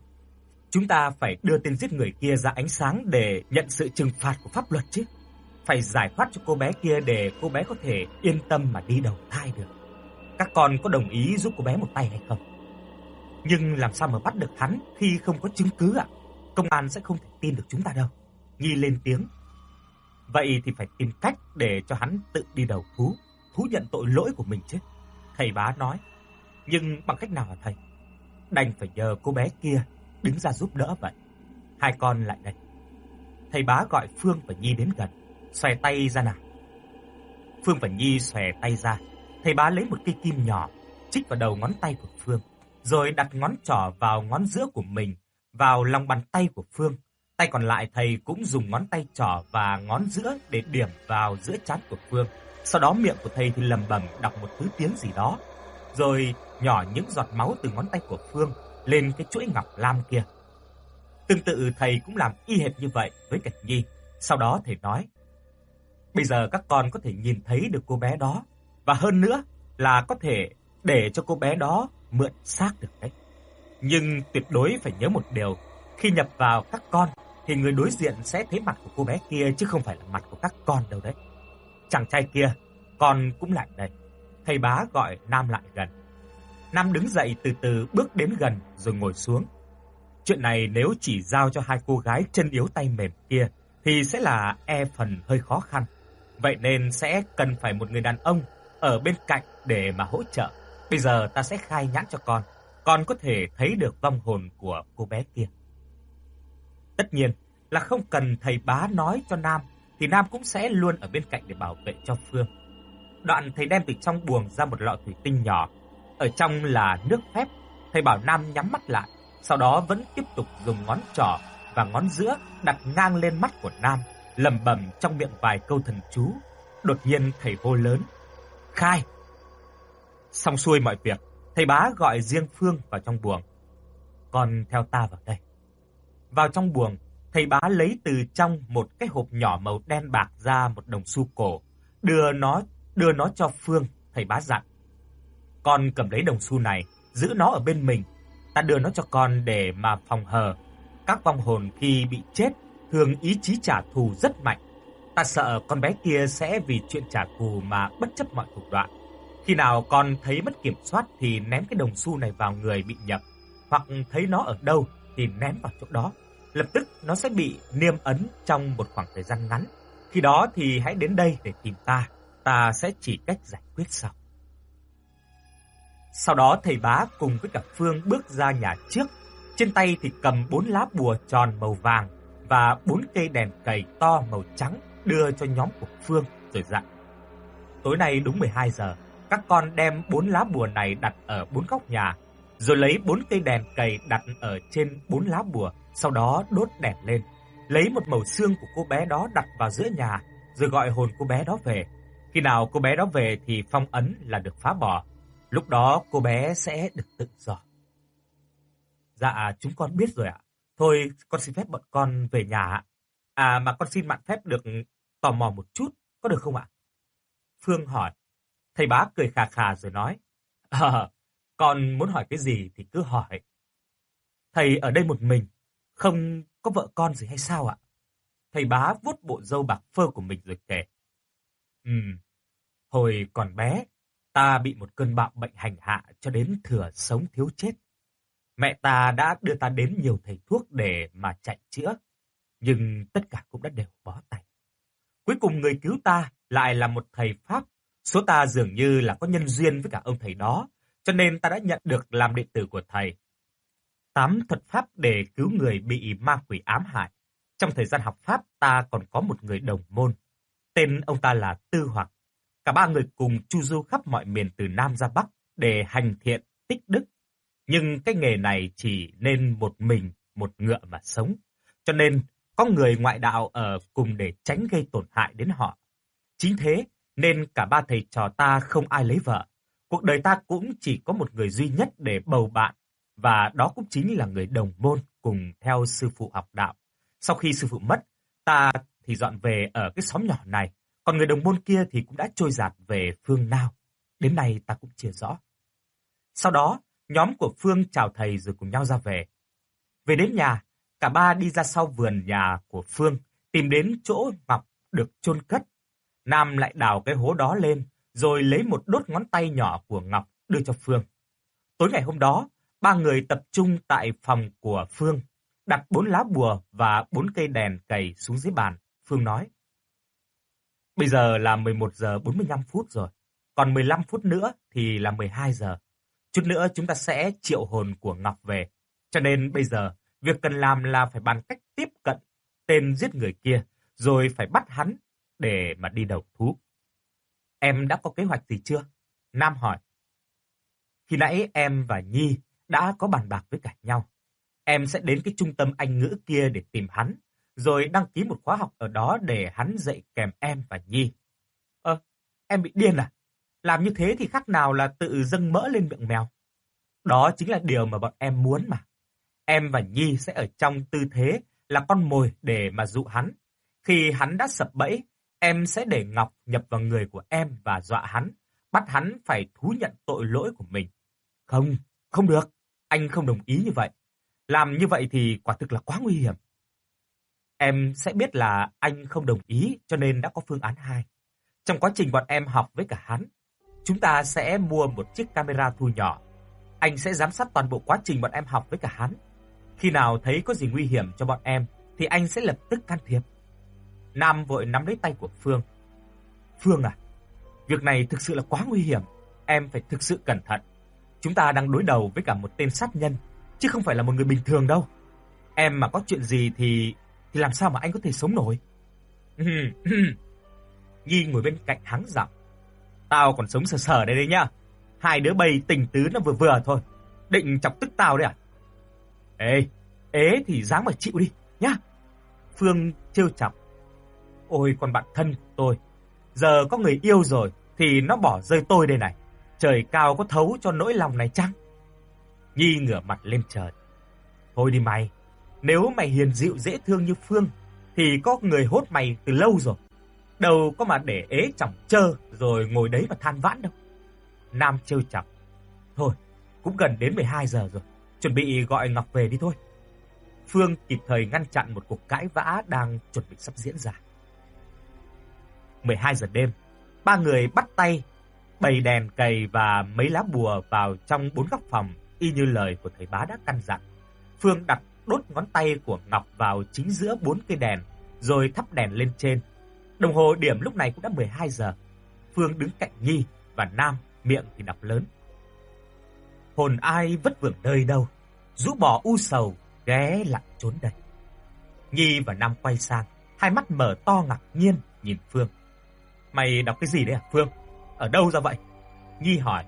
Chúng ta phải đưa tên giết người kia ra ánh sáng để nhận sự trừng phạt của pháp luật chứ. Phải giải thoát cho cô bé kia để cô bé có thể yên tâm mà đi đầu thai được. Các con có đồng ý giúp cô bé một tay hay không? Nhưng làm sao mà bắt được hắn khi không có chứng cứ ạ? Công an sẽ không thể tin được chúng ta đâu. Nhi lên tiếng. Vậy thì phải tìm cách để cho hắn tự đi đầu thú, thú nhận tội lỗi của mình chứ. Thầy bá nói. Nhưng bằng cách nào hả thầy? Đành phải nhờ cô bé kia đứng ra giúp đỡ vậy. Hai con lại đây. Thầy bá gọi Phương và Nhi đến gần, xòe tay ra nào. Phương và Nhi xòe tay ra. Thầy bá lấy một cây kim nhỏ, chích vào đầu ngón tay của Phương, rồi đặt ngón trỏ vào ngón giữa của mình, vào lòng bàn tay của Phương. Tay còn lại thầy cũng dùng ngón tay trỏ và ngón giữa để điểm vào giữa trán của Phương. Sau đó miệng của thầy thì lẩm bẩm đọc một thứ tiếng gì đó, rồi nhỏ những giọt máu từ ngón tay của Phương lên cái chuỗi ngọc lam kia. Tương tự thầy cũng làm y hệt như vậy với Cạch Nhi. Sau đó thầy nói: "Bây giờ các con có thể nhìn thấy được cô bé đó và hơn nữa là có thể để cho cô bé đó mượn xác được đấy. Nhưng tuyệt đối phải nhớ một điều, khi nhập vào các con thì người đối diện sẽ thấy mặt của cô bé kia chứ không phải là mặt của các con đâu đấy. Chàng trai kia, con cũng lại đây." Thầy bá gọi Nam lại gần. Nam đứng dậy từ từ bước đến gần rồi ngồi xuống. Chuyện này nếu chỉ giao cho hai cô gái chân yếu tay mềm kia thì sẽ là e phần hơi khó khăn. Vậy nên sẽ cần phải một người đàn ông ở bên cạnh để mà hỗ trợ. Bây giờ ta sẽ khai nhãn cho con, con có thể thấy được vong hồn của cô bé kia. Tất nhiên là không cần thầy bá nói cho Nam thì Nam cũng sẽ luôn ở bên cạnh để bảo vệ cho Phương. Đoạn thầy đem từ trong buồng ra một lọ thủy tinh nhỏ ở trong là nước phép. Thầy bảo Nam nhắm mắt lại, sau đó vẫn tiếp tục dùng ngón trỏ và ngón giữa đặt ngang lên mắt của Nam, lẩm bẩm trong miệng vài câu thần chú. Đột nhiên thầy hô lớn: "Khai!" Xong xuôi mọi việc, thầy bá gọi riêng Phương vào trong buồng. "Con theo ta vào đây." Vào trong buồng, thầy bá lấy từ trong một cái hộp nhỏ màu đen bạc ra một đồng xu cổ, đưa nó đưa nó cho Phương, thầy bá dặn: con cầm lấy đồng xu này, giữ nó ở bên mình. Ta đưa nó cho con để mà phòng hờ. Các vong hồn khi bị chết thường ý chí trả thù rất mạnh. Ta sợ con bé kia sẽ vì chuyện trả thù mà bất chấp mọi thủ đoạn. Khi nào con thấy mất kiểm soát thì ném cái đồng xu này vào người bị nhập, hoặc thấy nó ở đâu thì ném vào chỗ đó. Lập tức nó sẽ bị niêm ấn trong một khoảng thời gian ngắn. Khi đó thì hãy đến đây để tìm ta, ta sẽ chỉ cách giải quyết sau. Sau đó thầy bá cùng với cả Phương bước ra nhà trước. Trên tay thì cầm bốn lá bùa tròn màu vàng và bốn cây đèn cầy to màu trắng đưa cho nhóm của Phương rồi dặn. Tối nay đúng 12 giờ, các con đem bốn lá bùa này đặt ở bốn góc nhà, rồi lấy bốn cây đèn cầy đặt ở trên bốn lá bùa, sau đó đốt đèn lên. Lấy một mẩu xương của cô bé đó đặt vào giữa nhà, rồi gọi hồn cô bé đó về. Khi nào cô bé đó về thì phong ấn là được phá bỏ. Lúc đó cô bé sẽ được tự do. Dạ, chúng con biết rồi ạ. Thôi, con xin phép bọn con về nhà ạ. À mà con xin mạn phép được tò mò một chút, có được không ạ? Phương hỏi. Thầy bá cười khà khà rồi nói. À, con muốn hỏi cái gì thì cứ hỏi. Thầy ở đây một mình, không có vợ con gì hay sao ạ? Thầy bá vuốt bộ râu bạc phơ của mình rồi kể. Ừm, hồi còn bé, ta bị một cơn bạo bệnh hành hạ cho đến thừa sống thiếu chết. Mẹ ta đã đưa ta đến nhiều thầy thuốc để mà chạy chữa, nhưng tất cả cũng đã đều bó tay. Cuối cùng người cứu ta lại là một thầy Pháp. Số ta dường như là có nhân duyên với cả ông thầy đó, cho nên ta đã nhận được làm đệ tử của thầy. Tám thuật pháp để cứu người bị ma quỷ ám hại. Trong thời gian học Pháp, ta còn có một người đồng môn. Tên ông ta là Tư Hoặc. Cả ba người cùng chu du khắp mọi miền từ Nam ra Bắc để hành thiện, tích đức. Nhưng cái nghề này chỉ nên một mình, một ngựa mà sống. Cho nên, có người ngoại đạo ở cùng để tránh gây tổn hại đến họ. Chính thế, nên cả ba thầy trò ta không ai lấy vợ. Cuộc đời ta cũng chỉ có một người duy nhất để bầu bạn, và đó cũng chính là người đồng môn cùng theo sư phụ học đạo. Sau khi sư phụ mất, ta thì dọn về ở cái xóm nhỏ này, còn người đồng môn kia thì cũng đã trôi giạt về phương nào. Đến nay ta cũng chưa rõ. Sau đó, nhóm của Phương chào thầy rồi cùng nhau ra về. Về đến nhà, cả ba đi ra sau vườn nhà của Phương, tìm đến chỗ mọc được chôn cất. Nam lại đào cái hố đó lên, rồi lấy một đốt ngón tay nhỏ của Ngọc đưa cho Phương. Tối ngày hôm đó, ba người tập trung tại phòng của Phương, đặt bốn lá bùa và bốn cây đèn cầy xuống dưới bàn. Phương nói, Bây giờ là 11 giờ 45 phút rồi, còn 15 phút nữa thì là 12 giờ. Chút nữa chúng ta sẽ triệu hồn của Ngọc về. Cho nên bây giờ, việc cần làm là phải bàn cách tiếp cận tên giết người kia, rồi phải bắt hắn để mà đi đầu thú. Em đã có kế hoạch gì chưa? Nam hỏi. Khi nãy em và Nhi đã có bàn bạc với cả nhau. Em sẽ đến cái trung tâm Anh ngữ kia để tìm hắn, rồi đăng ký một khóa học ở đó để hắn dạy kèm em và Nhi. Ơ, em bị điên à? Làm như thế thì khác nào là tự dâng mỡ lên miệng mèo. Đó chính là điều mà bọn em muốn mà. Em và Nhi sẽ ở trong tư thế là con mồi để mà dụ hắn. Khi hắn đã sập bẫy, em sẽ để Ngọc nhập vào người của em và dọa hắn, bắt hắn phải thú nhận tội lỗi của mình. Không, không được, anh không đồng ý như vậy. Làm như vậy thì quả thực là quá nguy hiểm. Em sẽ biết là anh không đồng ý cho nên đã có phương án 2. Trong quá trình bọn em học với cả hắn, chúng ta sẽ mua một chiếc camera thu nhỏ. Anh sẽ giám sát toàn bộ quá trình bọn em học với cả hắn. Khi nào thấy có gì nguy hiểm cho bọn em thì anh sẽ lập tức can thiệp. Nam vội nắm lấy tay của Phương. Phương à, việc này thực sự là quá nguy hiểm. Em phải thực sự cẩn thận. Chúng ta đang đối đầu với cả một tên sát nhân, chứ không phải là một người bình thường đâu. Em mà có chuyện gì thì thì làm sao mà anh có thể sống nổi? Nhi ngồi bên cạnh hắng giọng. Tao còn sống sờ sờ đây đấy nhá. Hai đứa bay tình tứ nó vừa vừa thôi. Định chọc tức tao đấy à? Ê, ế thì dáng mà chịu đi, nhá. Phương trêu chọc. Ôi con bạn thân tôi, giờ có người yêu rồi thì nó bỏ rơi tôi đây này. Trời cao có thấu cho nỗi lòng này chăng? Nhi ngửa mặt lên trời. Thôi đi mày, nếu mày hiền dịu dễ thương như Phương thì có người hốt mày từ lâu rồi. Đâu có mà để ế chỏng chơ rồi ngồi đấy mà than vãn đâu. Nam trêu chọc. Thôi, cũng gần đến 12 giờ rồi, chuẩn bị gọi Ngọc về đi thôi. Phương kịp thời ngăn chặn một cuộc cãi vã đang chuẩn bị sắp diễn ra. 12 giờ đêm, ba người bắt tay bày đèn cầy và mấy lá bùa vào trong bốn góc phòng, y như lời của thầy bá đã căn dặn. Phương đặt đốt ngón tay của Ngọc vào chính giữa bốn cây đèn, rồi thắp đèn lên trên. Đồng hồ điểm lúc này cũng đã 12 giờ. Phương đứng cạnh Nhi và Nam, miệng thì đọc lớn. Hồn ai vất vưởng nơi đâu, rũ bỏ u sầu, ghé lặng trốn đây. Nhi và Nam quay sang, hai mắt mở to ngạc nhiên nhìn Phương. Mày đọc cái gì đấy à Phương? Ở đâu ra vậy? Nhi hỏi.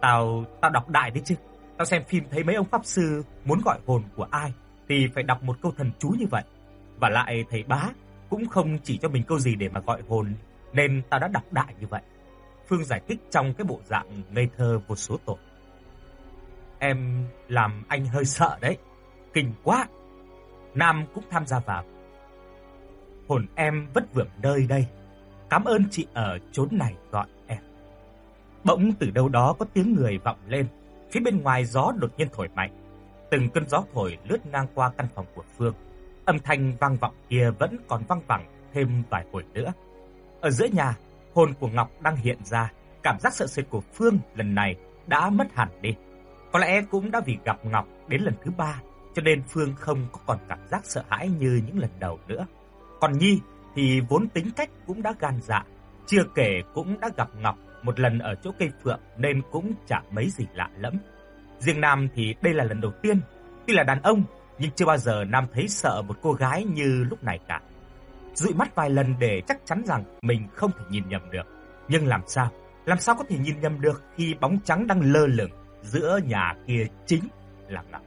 Tao, tao đọc đại đấy chứ. Tao xem phim thấy mấy ông pháp sư muốn gọi hồn của ai thì phải đọc một câu thần chú như vậy. Và lại thầy bá cũng không chỉ cho mình câu gì để mà gọi hồn nên tao đã đọc đại như vậy. Phương giải thích trong cái bộ dạng ngây thơ một số tội. Em làm anh hơi sợ đấy. Kinh quá. Nam cũng tham gia vào. Hồn em vất vưởng nơi đây. Cảm ơn chị ở chốn này gọi em. Bỗng từ đâu đó có tiếng người vọng lên. Phía bên ngoài gió đột nhiên thổi mạnh. Từng cơn gió thổi lướt ngang qua căn phòng của Phương. Âm thanh vang vọng kia vẫn còn vang vẳng thêm vài hồi nữa. Ở giữa nhà, hồn của Ngọc đang hiện ra, cảm giác sợ sệt của Phương lần này đã mất hẳn đi. Có lẽ cũng đã vì gặp Ngọc đến lần thứ ba, cho nên Phương không có còn cảm giác sợ hãi như những lần đầu nữa. Còn Nhi thì vốn tính cách cũng đã gan dạ, chưa kể cũng đã gặp Ngọc một lần ở chỗ cây phượng nên cũng chẳng mấy gì lạ lẫm. Riêng Nam thì đây là lần đầu tiên, tuy là đàn ông nhưng chưa bao giờ Nam thấy sợ một cô gái như lúc này cả. Dụi mắt vài lần để chắc chắn rằng mình không thể nhìn nhầm được. Nhưng làm sao? Làm sao có thể nhìn nhầm được khi bóng trắng đang lơ lửng giữa nhà kia chính là Ngọc?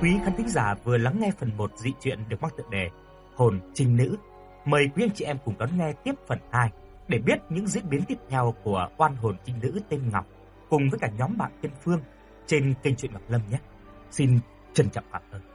Quý khán thính giả vừa lắng nghe phần 1 dị truyện được mắc tựa đề Hồn Trinh Nữ. Mời quý anh chị em cùng đón nghe tiếp phần 2 để biết những diễn biến tiếp theo của oan hồn trinh nữ tên Ngọc cùng với cả nhóm bạn tên Phương trên kênh truyện Ngọc Lâm nhé. Xin trân trọng cảm ơn.